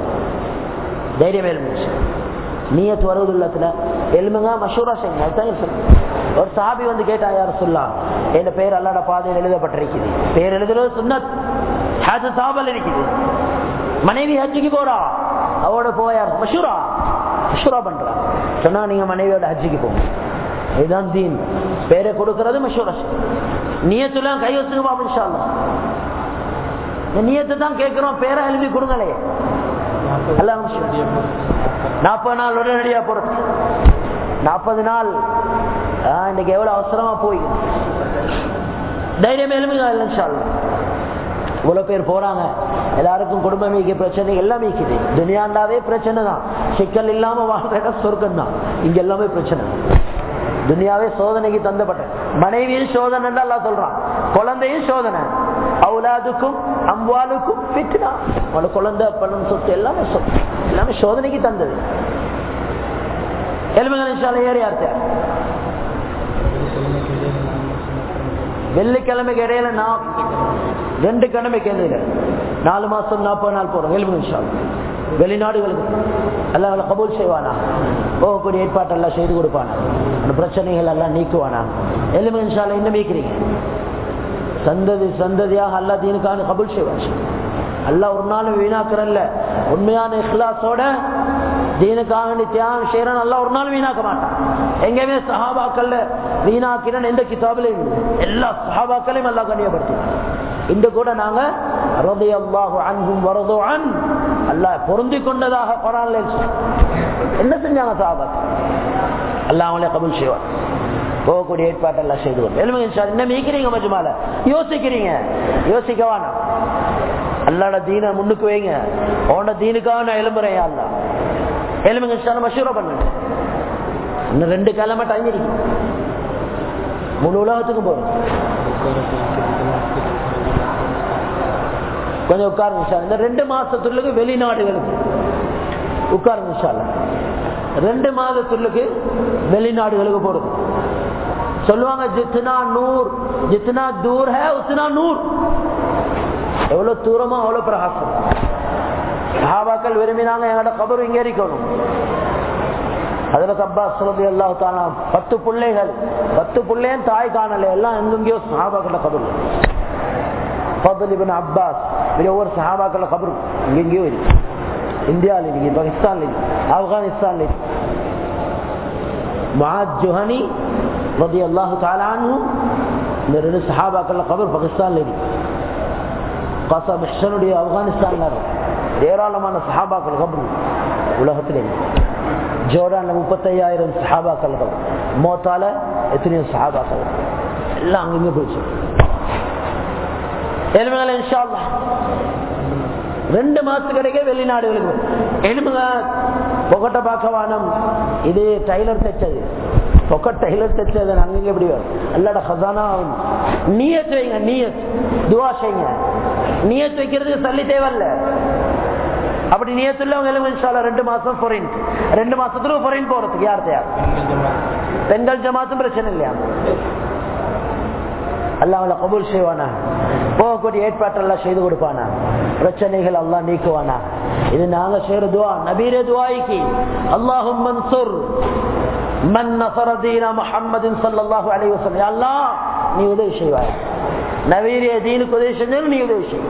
தைரியம் எலுமிங்க நீயத்து வருவது இல்லத்துல எலும்புங்க மஷூரா செய்யுங்க. அதுதான் ஒரு சாபி வந்து கேட்டா யார் சொல்லா என் பேர் அல்லாட பாதையில் எழுதப்பட்டிருக்குது பேர் எழுதுறது சுண்ணத் சாபல் இருக்குது. மனைவி ஹஜ்ஜுக்கு போறா. அவட போயார் மஷூரா மஷூரா பண்றா. சொன்னா நீங்க மனைவியோட ஹஜ்ஜுக்கு போங்க. இதுதான் தீன். பேரை கொடுக்கறது மஷூரா நீயத்துல கை வச்சுங்க பாபு நீயத்தை தான் கேட்கிறோம். பேரை எழுதி கொடுங்களே. நாற்பது நாள் உடனடியா போறது. நாற்பது நாள் இன்னைக்கு எவ்வளவு அவசரமா போய். தைரியம் எலும்புங்க இவ்வளவு பேர் போறாங்க. எல்லாருக்கும் குடும்பம் மீக்க பிரச்சனை எல்லாம் மீக்குது. துனியாண்டாவே பிரச்சனை தான். சிக்கல் இல்லாம வாழ்ற சொர்க்கம் தான் இங்க எல்லாமே பிரச்சனை. துனியாவே சோதனைக்கு தந்தப்பட்ட மனைவியும் சோதனை எல்லாம் சொல்றான். குழந்தையும் சோதனை. அவுலாதுக்கும் அம்பாலுக்கும் பிட்னா அவனோட குழந்தை பணம் சொத்து எல்லாமே சொத்து. எல்லாமே சோதனைக்கு தந்தது. எலும்புகள் ஏறி யார்த்தார் வெள்ளிக்கிழமைக்கு இடையில நான் ரெண்டு கிழமைக்கு இடையில நாலு மாசம் நாற்பது நாள் போறோம். எலும்புகள் வெளிநாடுகளுக்கு. எல்லாம் கபூல் செய்வானா? போகக்கூடிய ஏற்பாட்டெல்லாம் செய்து கொடுப்பானா? அந்த பிரச்சனைகள் எல்லாம் நீக்குவானா? எலும்புகள் இன்னும் நீக்கிறீங்க. சந்ததி சந்ததியாக அல்லா தீனுக்கான கபுல் செய்வாச்சு அல்லா ஒரு நாளும் வீணாக்குறல்ல. உண்மையான இஸ்லாசோட தீனுக்காக நீ தியாகம் செய்யறான் அல்லா ஒரு நாள் வீணாக்க மாட்டான். எங்கேயுமே சஹாபாக்கள்ல வீணாக்கிறன் எந்த கிதாபிலையும் எல்லா சஹாபாக்களையும் அல்லா கண்ணியப்படுத்தி இன்று கூட நாங்க ரதி அன்பும் வரதோ அன் அல்ல பொருந்தி கொண்டதாக குரான்ல என்ன செஞ்சாங்க சஹாபாக்கள்? அல்லா அவங்களே கபுல் செய்வான். போகக்கூடிய ஏற்பாட்டெல்லாம் செய்து கொண்டு. எலும்புங்க என்ன மீக்கிறீங்க மஜ்மால? யோசிக்கிறீங்க. யோசிக்க வேணாம். அல்லாட தீன முன்னுக்கு வைங்க. உன்னோட தீனுக்காக நான் எலும்புறேன் அல்லா சார் மஷூரா பண்ணுங்க. இன்னும் ரெண்டு காலமா டைம் இருக்கு முழு உலகத்துக்கும் போறோம் கொஞ்சம் உட்காருங்க சார். இந்த ரெண்டு மாசத்துள்ளுக்கு வெளிநாடுகளுக்கு. உட்காருங்க சார். ரெண்டு மாதத்துள்ளுக்கு வெளிநாடுகளுக்கு போறது சொல்லுவாங்க ஜித்னா நூர் ஜித்னா தூர் ஹே உத்னா நூர். எவ்வளவு தூரமா அவ்வளவு பிரகாசம். சஹாபாக்கள் விரும்பினாங்க எங்களோட கபரும் இங்கே இருக்கணும் அதுல சொல்லி எல்லா தானா பத்து பிள்ளைகள் பத்து பிள்ளையும் தாய் காணல. எல்லாம் எங்கெங்கயோ சஹாபாக்கள கபர். ஃபதுல் அப்பாஸ் ஒவ்வொரு சஹாபாக்கள கபர். எங்கெங்கயோ இருக்கு. இந்தியாவில் இருக்கு பாகிஸ்தான்ல இருக்கு ஆப்கானிஸ்தான்ல இருக்கு. ரதி அல்லாஹு தாலானும் இந்த ரெண்டு சஹாபாக்கள் கபர் பாகிஸ்தான்ல இருக்கு காசா மிஷனுடைய ஆப்கானிஸ்தான்ல ஏராளமான சஹாபாக்கள் கபர். உலகத்திலே. ஜோர்டான்ல முப்பத்தையாயிரம் சஹாபாக்கள் கபர். மோத்தால எத்தனையோ சஹாபாக்கள். எல்லாம் அங்கங்க போயிடுச்சு. எலுமைகளை இன்ஷா அல்லாஹ் ரெண்டு மாசத்துக்கிடையே வெளிநாடுகளுக்கு எலுமக புகட்ட பாக்கவானம் இது டைலர் தைச்சது. தைச்சது அங்கங்க எப்படி அல்லட ஹசானா நீயத் வைங்க நீயத் துவா செய்யுங்க. நீயத் வைக்கிறதுக்கு சல்லி தேவையில்ல. அப்படி ரெண்டு மாசம் ரெண்டு மாசத்துல போறதுக்கு யார் தயார்? பெண்கள் ஜமாத்தும் பிரச்சனை இல்லையா? அல்லாஹ் கபூல் செய்வானா? போகக்கூடிய ஏற்பாட்டெல்லாம் செய்து கொடுப்பானா? பிரச்சனைகள் எல்லாம் நீக்குவானா? இது நாங்க செய்யற துவா. நபீரே துவாய்க்கு. அல்லாஹும் மன்சூர் மன் நசர தீன முஹம்மதின் ஸல்லல்லாஹு அலைஹி வஸல்லம் யா அல்லாஹ் நீ உதவி செய்வாய் நபீரே தீனுக்கு உதவி செஞ்சாலும் நீ உதவி செய்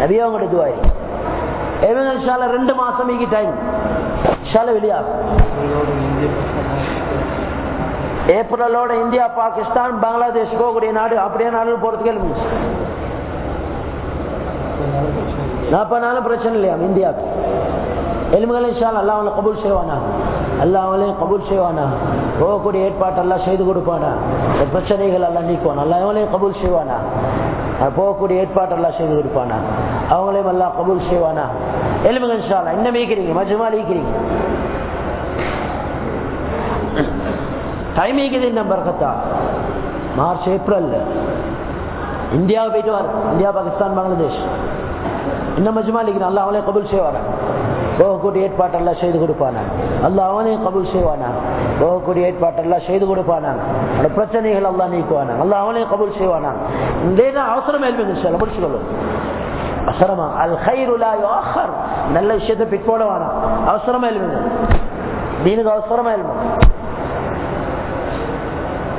நபியா உங்களுடைய துவாய் எவங்க இன்ஷால்லா ரெண்டு மாசம் மீக்கி டைம் இன்ஷால்லா வெளியாகும் ஏப்ரலோட இந்தியா பாகிஸ்தான் பங்களாதேஷ் போகக்கூடிய நாடு அப்படியே நாடு போறதுக்கு எழுந்துச்சு நாற்பது நாளும் பிரச்சனை இல்லையா இந்தியாவுக்கு எலும்புகளை இன்ஷால் அல்லா அவங்களை கபூல் செய்வானா? அல்லா அவளையும் கபூல் செய்வானா? போகக்கூடிய ஏற்பாட்டு எல்லாம் செய்து கொடுப்பானா? பிரச்சனைகள் எல்லாம் நீக்குவானா? அல்லா அவங்களையும் கபூல் செய்வானா? போகக்கூடிய ஏற்பாட்டு எல்லாம் செய்து கொடுப்பானா? அவங்களையும் எல்லாம் கபூல் செய்வானா? எலும்புகள் இன்ஷாலா இன்னும் ஈக்கிறீங்க மஜ்மா ஈக்கிறீங்க டைம் ஈக்குது இன்னும் பறக்கத்தா? மார்ச் ஏப்ரல் இந்தியாவை போயிட்டு வர. இந்தியா பாகிஸ்தான் பங்களாதேஷ். இன்னும் மஜ்மா ஈக்கிறேன் அல்லா அவங்களே கபூல் செய்வானா போகக்கூடிய ஏற்பாட்டெல்லாம் செய்து கொடுப்பானா? அல்ல அவனையும் கபுல் செய்வானா? போகக்கூடிய ஏற்பாட்டெல்லாம் செய்து கொடுப்பானா? அந்த பிரச்சனைகள் எல்லாம் நீக்குவானா? அல்ல அவனையும் கபுல் செய்வானா? இந்த அவசரம் எழுதுங்க முடிச்சுக்கொள்ளும் அவசரமா? அல் ஹைருலா யோஹர் நல்ல விஷயத்தை பிற்போட வேணாம் அவசரமா எழுதுங்க தீனுக்கு அவசரமா எழுதும்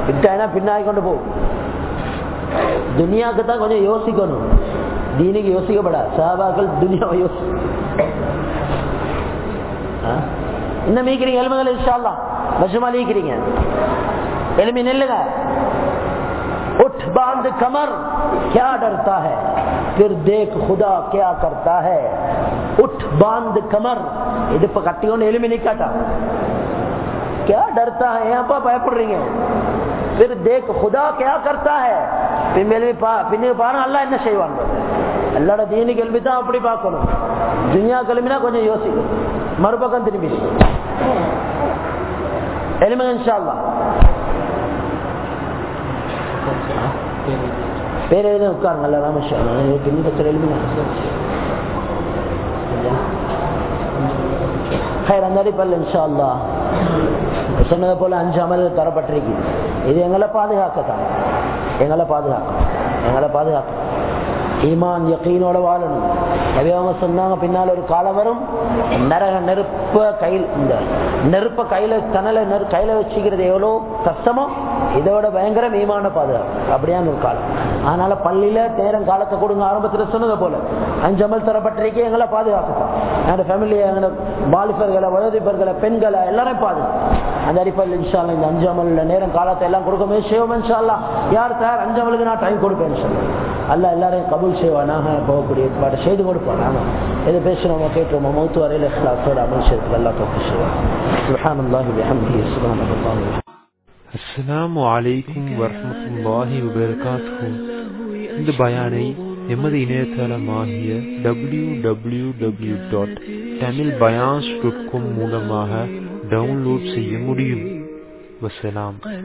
விட்டாயினா பின்னாடி கொண்டு போகும் துனியாவுக்கு தான் கொஞ்சம் யோசிக்கணும். தீனுக்கு யோசிக்கப்படாது. சாபாக்கள் துனியாவை யோசி இன்னும் மீக்கிறீங்க எலும்புகள் இன்ஷால்லாம் பசுமா நீக்கிறீங்க எலும்பி நெல்லுங்க उठ बांध कमर क्या डरता है फिर देख खुदा क्या करता है उठ बांध कमर இடுப்ப கட்டிக்கொண்டு எலும்பி நிக்காட்டா क्या डरता है ஏன்ப்பா பயப்படுறீங்க फिर देख खुदा क्या करता है பின்னெலும்பி பா பின்னுக்கு பாருங்க அல்லா என்ன செய்வாங்க எல்லாரோட தீனி கேள்வி தான் அப்படி பார்க்கணும் துனியா கிளம்பினா கொஞ்சம் யோசிக்கும் மறுபக்கம் திரும்பி எலும்புங்க இன்ஷால்லா வேற எதுவும் உட்காருங்க அல்ல ராமேஷா பின்பத்தில் எலும்புங்க ஹைர் அந்த அடிப்படையில் இன்ஷா சொன்னதை போல அஞ்சு அமல் தரப்பட்டிருக்கு இது எங்களை பாதுகாக்கத்தான் எங்களை பாதுகாக்க எங்களை பாதுகாக்க ஈமான் யக்கீனோட வாழணும். நபி அவங்க சொன்னாங்க பின்னால் ஒரு காலம் வரும். நரக நெருப்ப கையில் இந்த நெருப்ப கையில தனல கையில வச்சுக்கிறது எவ்வளோ கஷ்டமோ இதோட பயங்கரம் ஈமான பாதுகாப்பு அப்படியான ஒரு காலம். அதனால பள்ளியில நேரம் காலத்தை கொடுங்க. ஆரம்பத்தில் சொன்னதை போல அஞ்சமல் தரப்பட்டிருக்கே எங்களை பாதுகாக்கணும் எங்களோட ஃபேமிலியை எங்களோட வாலிபர்களை வயோதிபர்களை பெண்களை எல்லாரையும் பாதுகாக்கணும் அந்த அடிப்படையில் இன்ஷால்லா இந்த அஞ்சமல்ல நேரம் காலத்தை எல்லாம் கொடுக்கமே செய்வோம் இன்ஷால்லா யார் சார் அஞ்சாமலுக்கு நான் டைம் கொடுப்பேன் அல்ல எல்லாரையும் கபூல் செய்வானாக போகக்கூடிய ஏற்பாடு செய்து கொடுப்பானாங்க எது பேசுகிறோமோ கேட்டோமோ மௌத்து வரையில் இஸ்லாத்தோட அமல் செய்யறதுக்கு எல்லாம் தப்பு செய்வான். சுஹான் அல்லாஹி பிஹம்திஹி சுப்ஹானல்லாஹி அஸ்ஸலாமு இந்த பயானை எமது இணையதளமாகிய W W W dot Tamil bayans dot com மூலமாக டவுன்லோட் செய்ய முடியும். வசலாம்.